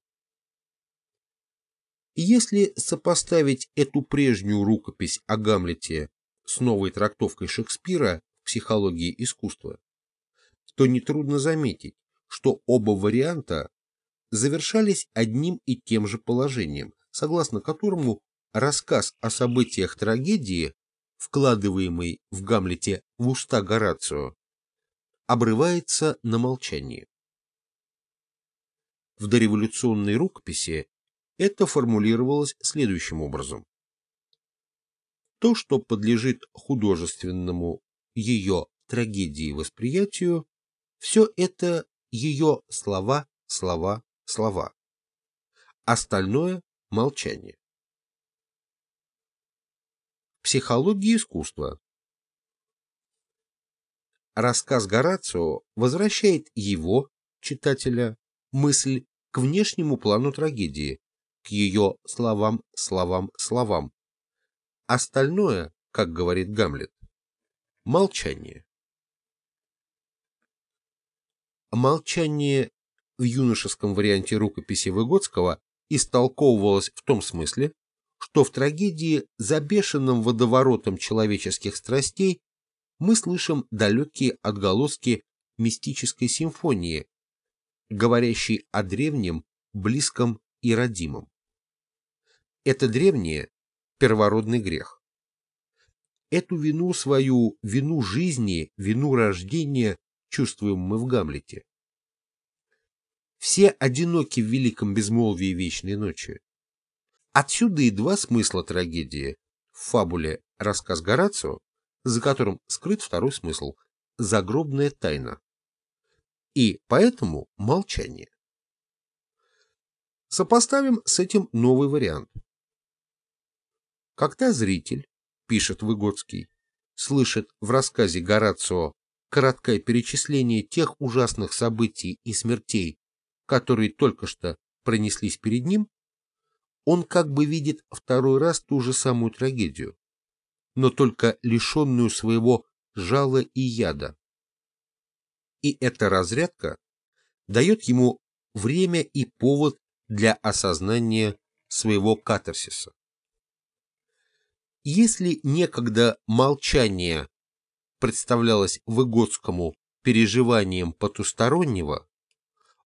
Если сопоставить эту прежнюю рукопись о Гамлете с новой трактовкой Шекспира психологии искусства, то нетрудно заметить, что оба варианта завершались одним и тем же положением, согласно которому рассказ о событиях трагедии, вкладываемый в Гамлете в уста Горацио, обрывается на молчании. В дореволюционной рукописи это формулировалось следующим образом. То, что подлежит художественному ее трагедии восприятию, все это ее слова, слова, слова. Остальное – молчание. Психология искусства. Рассказ Горацио возвращает его, читателя, мысль к внешнему плану трагедии, к ее словам, словам, словам. Остальное, как говорит Гамлет, молчание. Молчание в юношеском варианте рукописи Выгодского истолковывалось в том смысле, что в трагедии за бешеным водоворотом человеческих страстей мы слышим далекие отголоски мистической симфонии, говорящей о древнем, близком и родимом. Это древнее – первородный грех. Эту вину свою, вину жизни, вину рождения чувствуем мы в Гамлете. Все одиноки в великом безмолвии вечной ночи. Отсюда и два смысла трагедии. В фабуле рассказ Горацио, за которым скрыт второй смысл – загробная тайна. И поэтому молчание. Сопоставим с этим новый вариант. Когда зритель, пишет Выгодский, слышит в рассказе Горацио краткое перечисление тех ужасных событий и смертей, которые только что пронеслись перед ним, он как бы видит второй раз ту же самую трагедию, но только лишенную своего жала и яда. И эта разрядка дает ему время и повод для осознания своего катарсиса. Если некогда молчание представлялось Выгодскому переживанием потустороннего,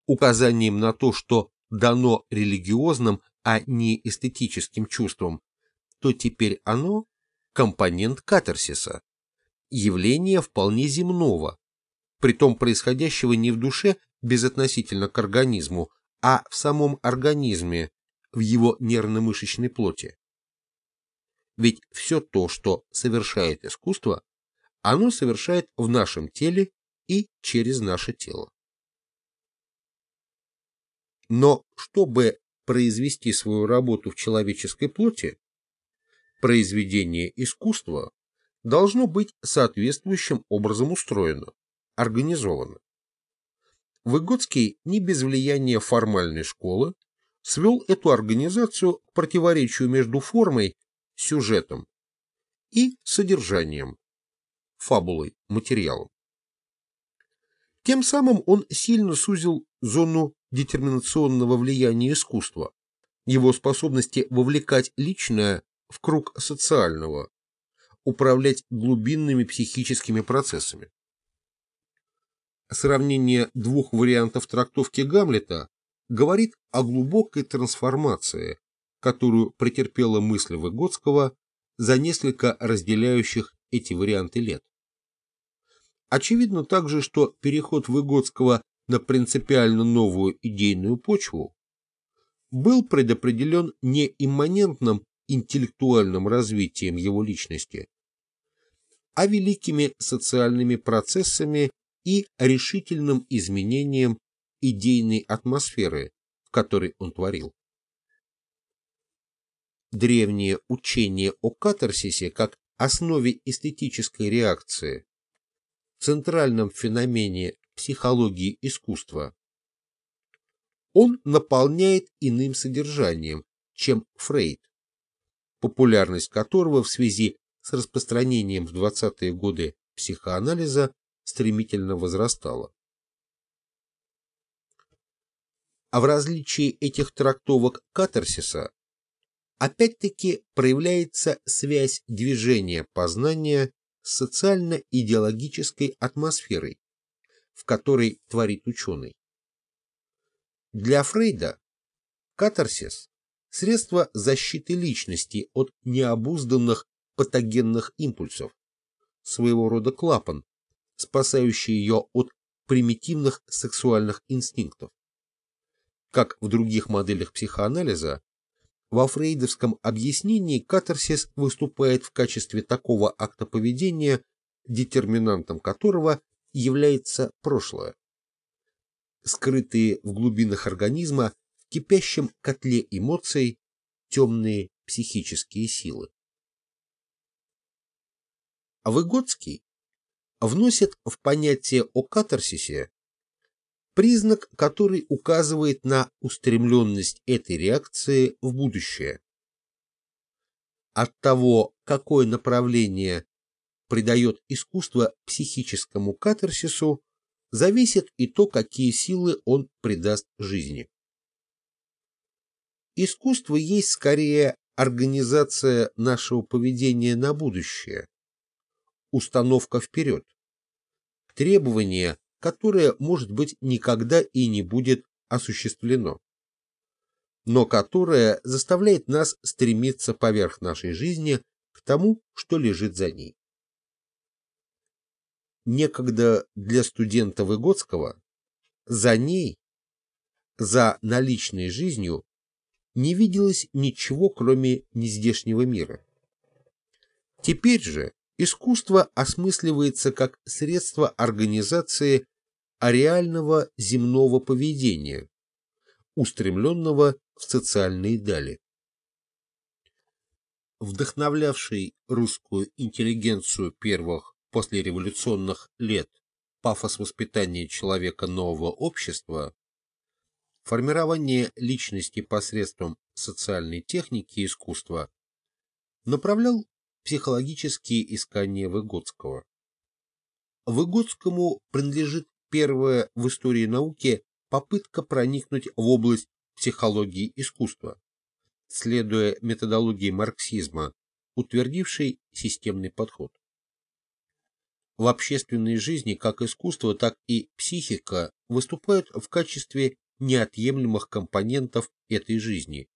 указанием на то, что дано религиозным, а не эстетическим чувствам, то теперь оно – компонент катарсиса, явление вполне земного, притом происходящего не в душе безотносительно к организму, а в самом организме, в его нервно-мышечной плоти. Ведь все то, что совершает искусство, оно совершает в нашем теле и через наше тело. Но чтобы произвести свою работу в человеческой плоти, произведение искусства должно быть соответствующим образом устроено, организовано. Выгодский не без влияния формальной школы свел эту организацию к противоречию между формой сюжетом и содержанием, фабулой, материалом. Тем самым он сильно сузил зону детерминационного влияния искусства, его способности вовлекать личное в круг социального, управлять глубинными психическими процессами. Сравнение двух вариантов трактовки Гамлета говорит о глубокой трансформации, которую претерпела мысль Выгодского за несколько разделяющих эти варианты лет. Очевидно также, что переход Выгодского на принципиально новую идейную почву был предопределен не имманентным интеллектуальным развитием его личности, а великими социальными процессами и решительным изменением идейной атмосферы, в которой он творил. Древнее учение о катарсисе как основе эстетической реакции, центральном феномене психологии искусства, он наполняет иным содержанием, чем Фрейд, популярность которого в связи с распространением в 20-е годы психоанализа стремительно возрастала. А в различии этих трактовок катарсиса опять-таки проявляется связь движения познания с социально-идеологической атмосферой, в которой творит ученый. Для Фрейда катарсис – средство защиты личности от необузданных патогенных импульсов, своего рода клапан, спасающий ее от примитивных сексуальных инстинктов. Как в других моделях психоанализа, во фрейдовском объяснении катарсис выступает в качестве такого акта поведения, детерминантом которого является прошлое скрытые в глубинах организма, в кипящем котле эмоций, темные психические силы. Выгодский вносит в понятие о катарсисе признак, который указывает на устремленность этой реакции в будущее. От того, какое направление придает искусство психическому катарсису, зависит и то, какие силы он придаст жизни. Искусство есть скорее организация нашего поведения на будущее, установка вперед, требование, которое, может быть, никогда и не будет осуществлено, но которое заставляет нас стремиться поверх нашей жизни к тому, что лежит за ней некогда для студента Выгодского, за ней, за наличной жизнью, не виделось ничего, кроме нездешнего мира. Теперь же искусство осмысливается как средство организации ареального земного поведения, устремленного в социальные дали. Вдохновлявший русскую интеллигенцию первых послереволюционных лет пафос воспитания человека нового общества, формирование личности посредством социальной техники и искусства направлял психологические искания Выгодского. Выгодскому принадлежит первая в истории науки попытка проникнуть в область психологии искусства, следуя методологии марксизма, утвердившей системный подход. В общественной жизни как искусство, так и психика выступают в качестве неотъемлемых компонентов этой жизни,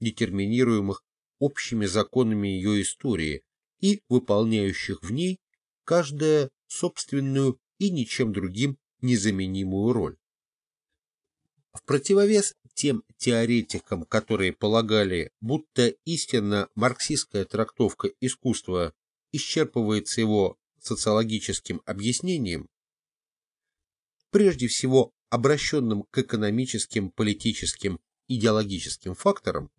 детерминируемых общими законами ее истории и выполняющих в ней каждая собственную и ничем другим незаменимую роль. В противовес тем теоретикам, которые полагали, будто истинно марксистская трактовка искусства исчерпывается его социологическим объяснением, прежде всего обращенным к экономическим, политическим, идеологическим факторам,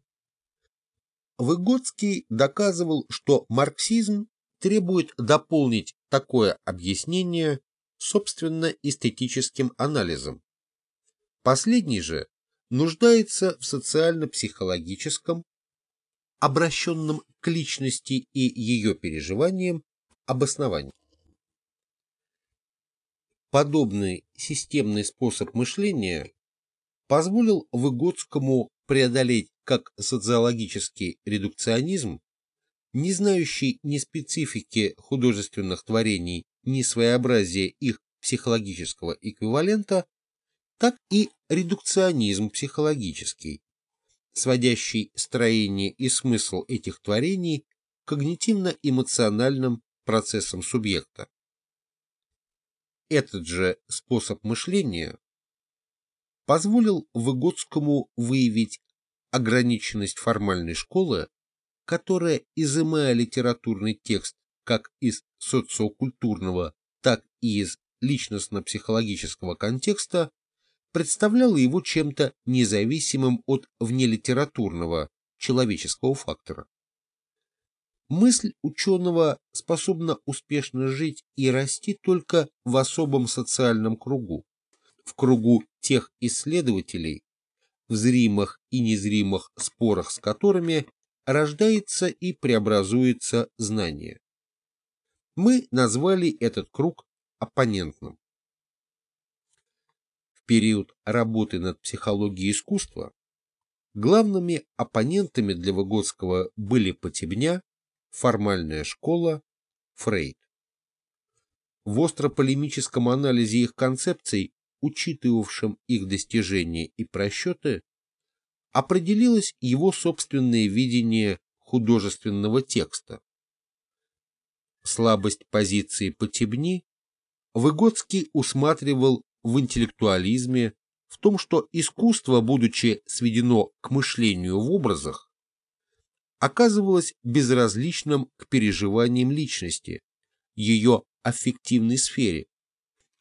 Выгодский доказывал, что марксизм требует дополнить такое объяснение собственно эстетическим анализом. Последний же нуждается в социально-психологическом, обращенном к личности и ее переживаниям обоснований. Подобный системный способ мышления позволил Выгодскому преодолеть как социологический редукционизм, не знающий ни специфики художественных творений, ни своеобразия их психологического эквивалента, так и редукционизм психологический, сводящий строение и смысл этих творений когнитивно-эмоциональным процессом субъекта. Этот же способ мышления позволил Выгодскому выявить ограниченность формальной школы, которая, изымая литературный текст как из социокультурного, так и из личностно-психологического контекста, представляла его чем-то независимым от внелитературного человеческого фактора. Мысль ученого способна успешно жить и расти только в особом социальном кругу, в кругу тех исследователей, в зримых и незримых спорах с которыми рождается и преобразуется знание. Мы назвали этот круг оппонентным. В период работы над психологией искусства главными оппонентами для Выгодского были Потебня, формальная школа, Фрейд. В остро-полемическом анализе их концепций, учитывавшем их достижения и просчеты, определилось его собственное видение художественного текста. Слабость позиции Потебни Выгодский усматривал в интеллектуализме, в том, что искусство, будучи сведено к мышлению в образах, оказывалось безразличным к переживаниям личности, ее аффективной сфере,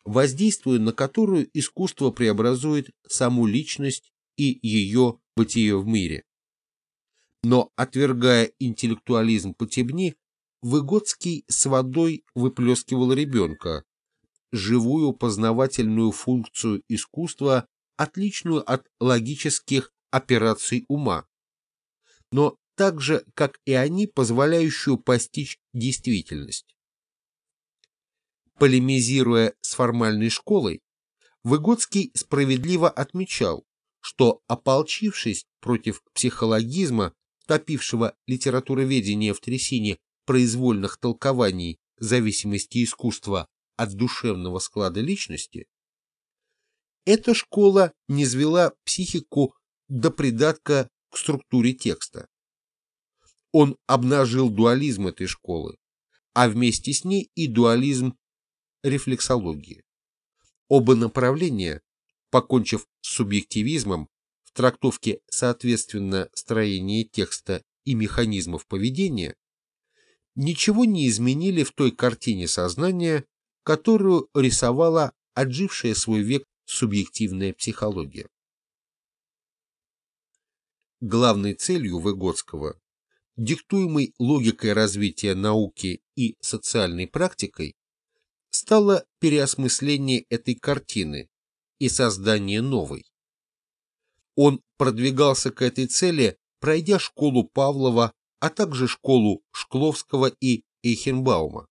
воздействуя на которую искусство преобразует саму личность и ее бытие в мире. Но, отвергая интеллектуализм Потебни, Выгодский с водой выплескивал ребенка, живую познавательную функцию искусства, отличную от логических операций ума, но так же, как и они, позволяющую постичь действительность. Полемизируя с формальной школой, Выгодский справедливо отмечал, что, ополчившись против психологизма, топившего литературоведение в трясине произвольных толкований зависимости искусства от душевного склада личности, эта школа не звела психику до придатка к структуре текста. Он обнажил дуализм этой школы, а вместе с ней и дуализм рефлексологии. Оба направления, покончив с субъективизмом в трактовке соответственно строения текста и механизмов поведения, ничего не изменили в той картине сознания, которую рисовала отжившая свой век субъективная психология. Главной целью Выгодского, диктуемой логикой развития науки и социальной практикой, стало переосмысление этой картины и создание новой. Он продвигался к этой цели, пройдя школу Павлова, а также школу Шкловского и Эйхенбаума.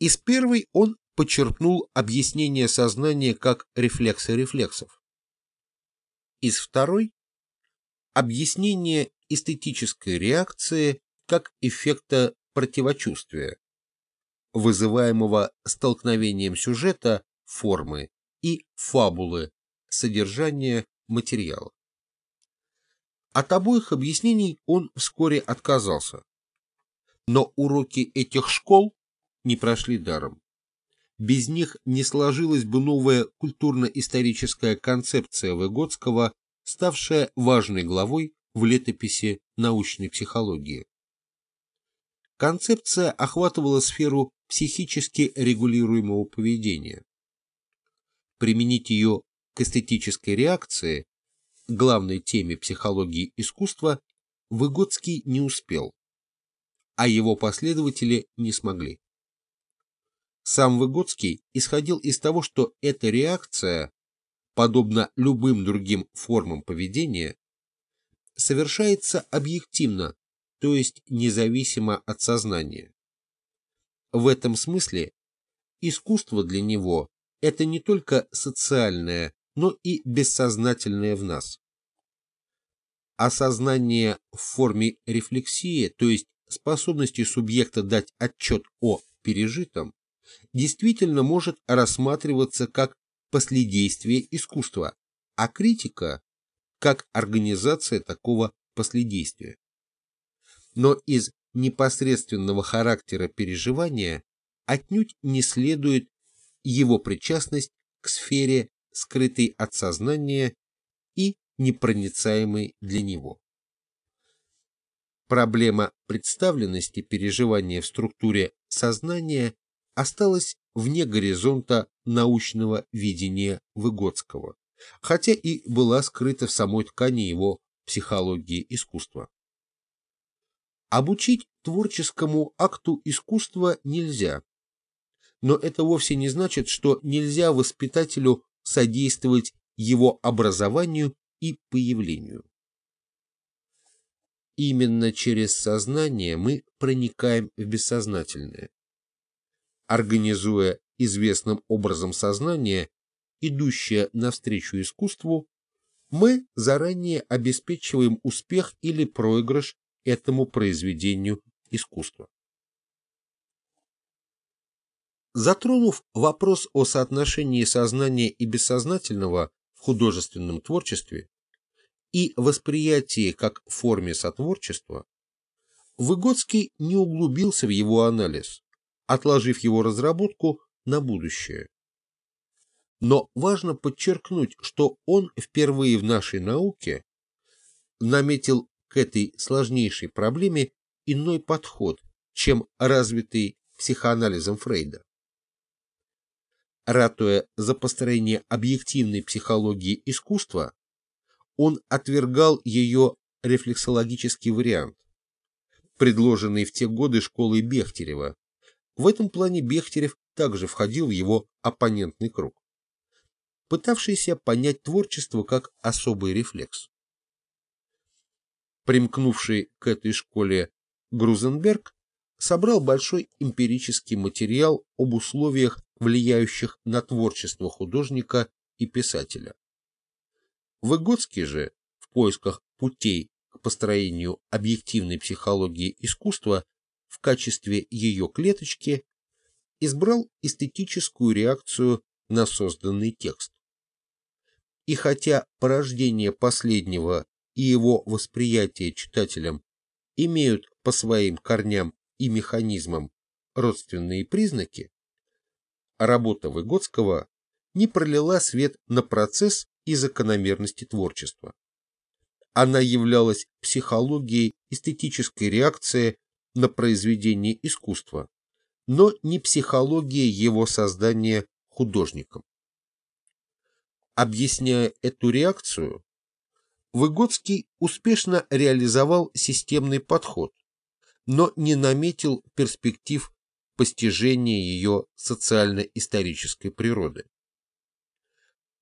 Из первой он почерпнул объяснение сознания как рефлекса рефлексов. Из второй – объяснение эстетической реакции как эффекта противочувствия, вызываемого столкновением сюжета, формы и фабулы, содержания материала. От обоих объяснений он вскоре отказался. Но уроки этих школ не прошли даром. Без них не сложилась бы новая культурно-историческая концепция Выгодского, ставшая важной главой в летописи научной психологии. Концепция охватывала сферу психически регулируемого поведения. Применить ее к эстетической реакции, главной теме психологии искусства, Выгодский не успел, а его последователи не смогли. Сам Выгодский исходил из того, что эта реакция, подобно любым другим формам поведения, совершается объективно, то есть независимо от сознания. В этом смысле искусство для него – это не только социальное, но и бессознательное в нас. Осознание в форме рефлексии, то есть способности субъекта дать отчет о пережитом, действительно может рассматриваться как последействие искусства, а критика – как организация такого последействия. Но из непосредственного характера переживания отнюдь не следует его причастность к сфере, скрытой от сознания и непроницаемой для него. проблема представленности переживания в структуре сознания осталась вне горизонта научного видения Выгодского, хотя и была скрыта в самой ткани его психологии искусства. Обучить творческому акту искусства нельзя, но это вовсе не значит, что нельзя воспитателю содействовать его образованию и появлению. Именно через сознание мы проникаем в бессознательное. Организуя известным образом сознание, идущее навстречу искусству, мы заранее обеспечиваем успех или проигрыш этому произведению искусства. Затронув вопрос о соотношении сознания и бессознательного в художественном творчестве и восприятии как форме сотворчества, Выгодский не углубился в его анализ, отложив его разработку на будущее. Но важно подчеркнуть, что он впервые в нашей науке наметил к этой сложнейшей проблеме иной подход, чем развитый психоанализом Фрейда. Ратуя за построение объективной психологии искусства, он отвергал ее рефлексологический вариант, предложенный в те годы школой Бехтерева. В этом плане Бехтерев также входил в его оппонентный круг, пытавшийся понять творчество как особый рефлекс. Примкнувший к этой школе Грузенберг собрал большой эмпирический материал об условиях, влияющих на творчество художника и писателя. Выгодский же в поисках путей к построению объективной психологии искусства в качестве ее клеточки избрал эстетическую реакцию на созданный текст. И хотя порождение последнего и его восприятие читателям имеют по своим корням и механизмам родственные признаки, работа Выгодского не пролила свет на процесс и закономерности творчества. Она являлась психологией эстетической реакции на произведение искусства, но не психологией его создания художником. Объясняя эту реакцию, Выгодский успешно реализовал системный подход, но не наметил перспектив постижения ее социально-исторической природы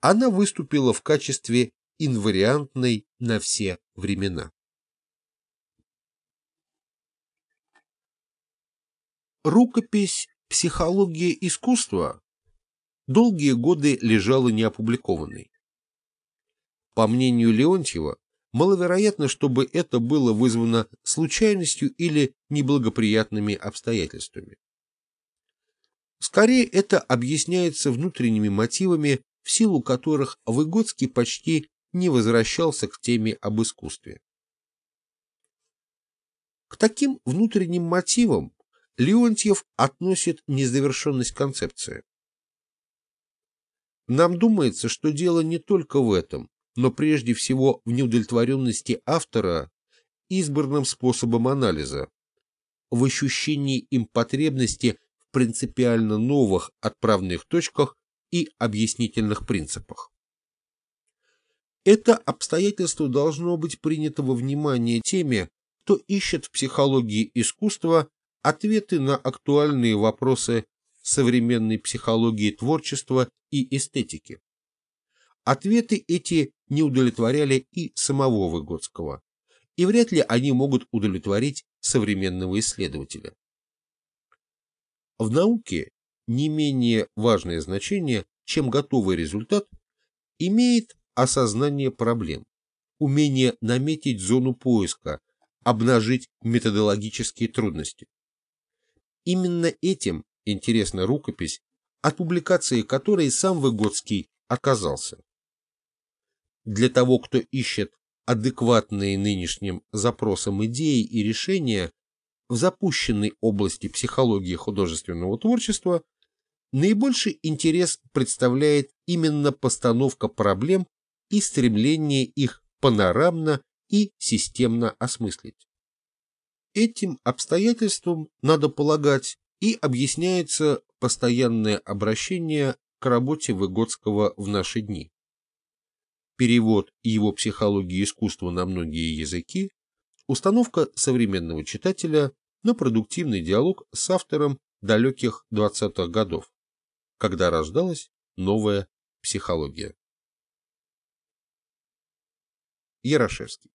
она выступила в качестве инвариантной на все времена. Рукопись «Психология искусства» долгие годы лежала неопубликованной. По мнению Леонтьева, маловероятно, чтобы это было вызвано случайностью или неблагоприятными обстоятельствами. Скорее, это объясняется внутренними мотивами в силу которых Выгодский почти не возвращался к теме об искусстве. К таким внутренним мотивам Леонтьев относит незавершенность концепции. Нам думается, что дело не только в этом, но прежде всего в неудовлетворенности автора избранным способом анализа, в ощущении им потребности в принципиально новых отправных точках и объяснительных принципах. Это обстоятельство должно быть принято во внимание теми, кто ищет в психологии искусства ответы на актуальные вопросы современной психологии творчества и эстетики. Ответы эти не удовлетворяли и самого Выгодского, и вряд ли они могут удовлетворить современного исследователя. В науке не менее важное значение, чем готовый результат, имеет осознание проблем, умение наметить зону поиска, обнажить методологические трудности. Именно этим интересна рукопись, от публикации которой сам Выгодский отказался. Для того, кто ищет адекватные нынешним запросам идеи и решения в запущенной области психологии художественного творчества, Наибольший интерес представляет именно постановка проблем и стремление их панорамно и системно осмыслить. Этим обстоятельством, надо полагать, и объясняется постоянное обращение к работе Выгодского в наши дни. Перевод его психологии искусства на многие языки, установка современного читателя на продуктивный диалог с автором далеких 20-х годов, когда рождалась новая психология. Ярошевский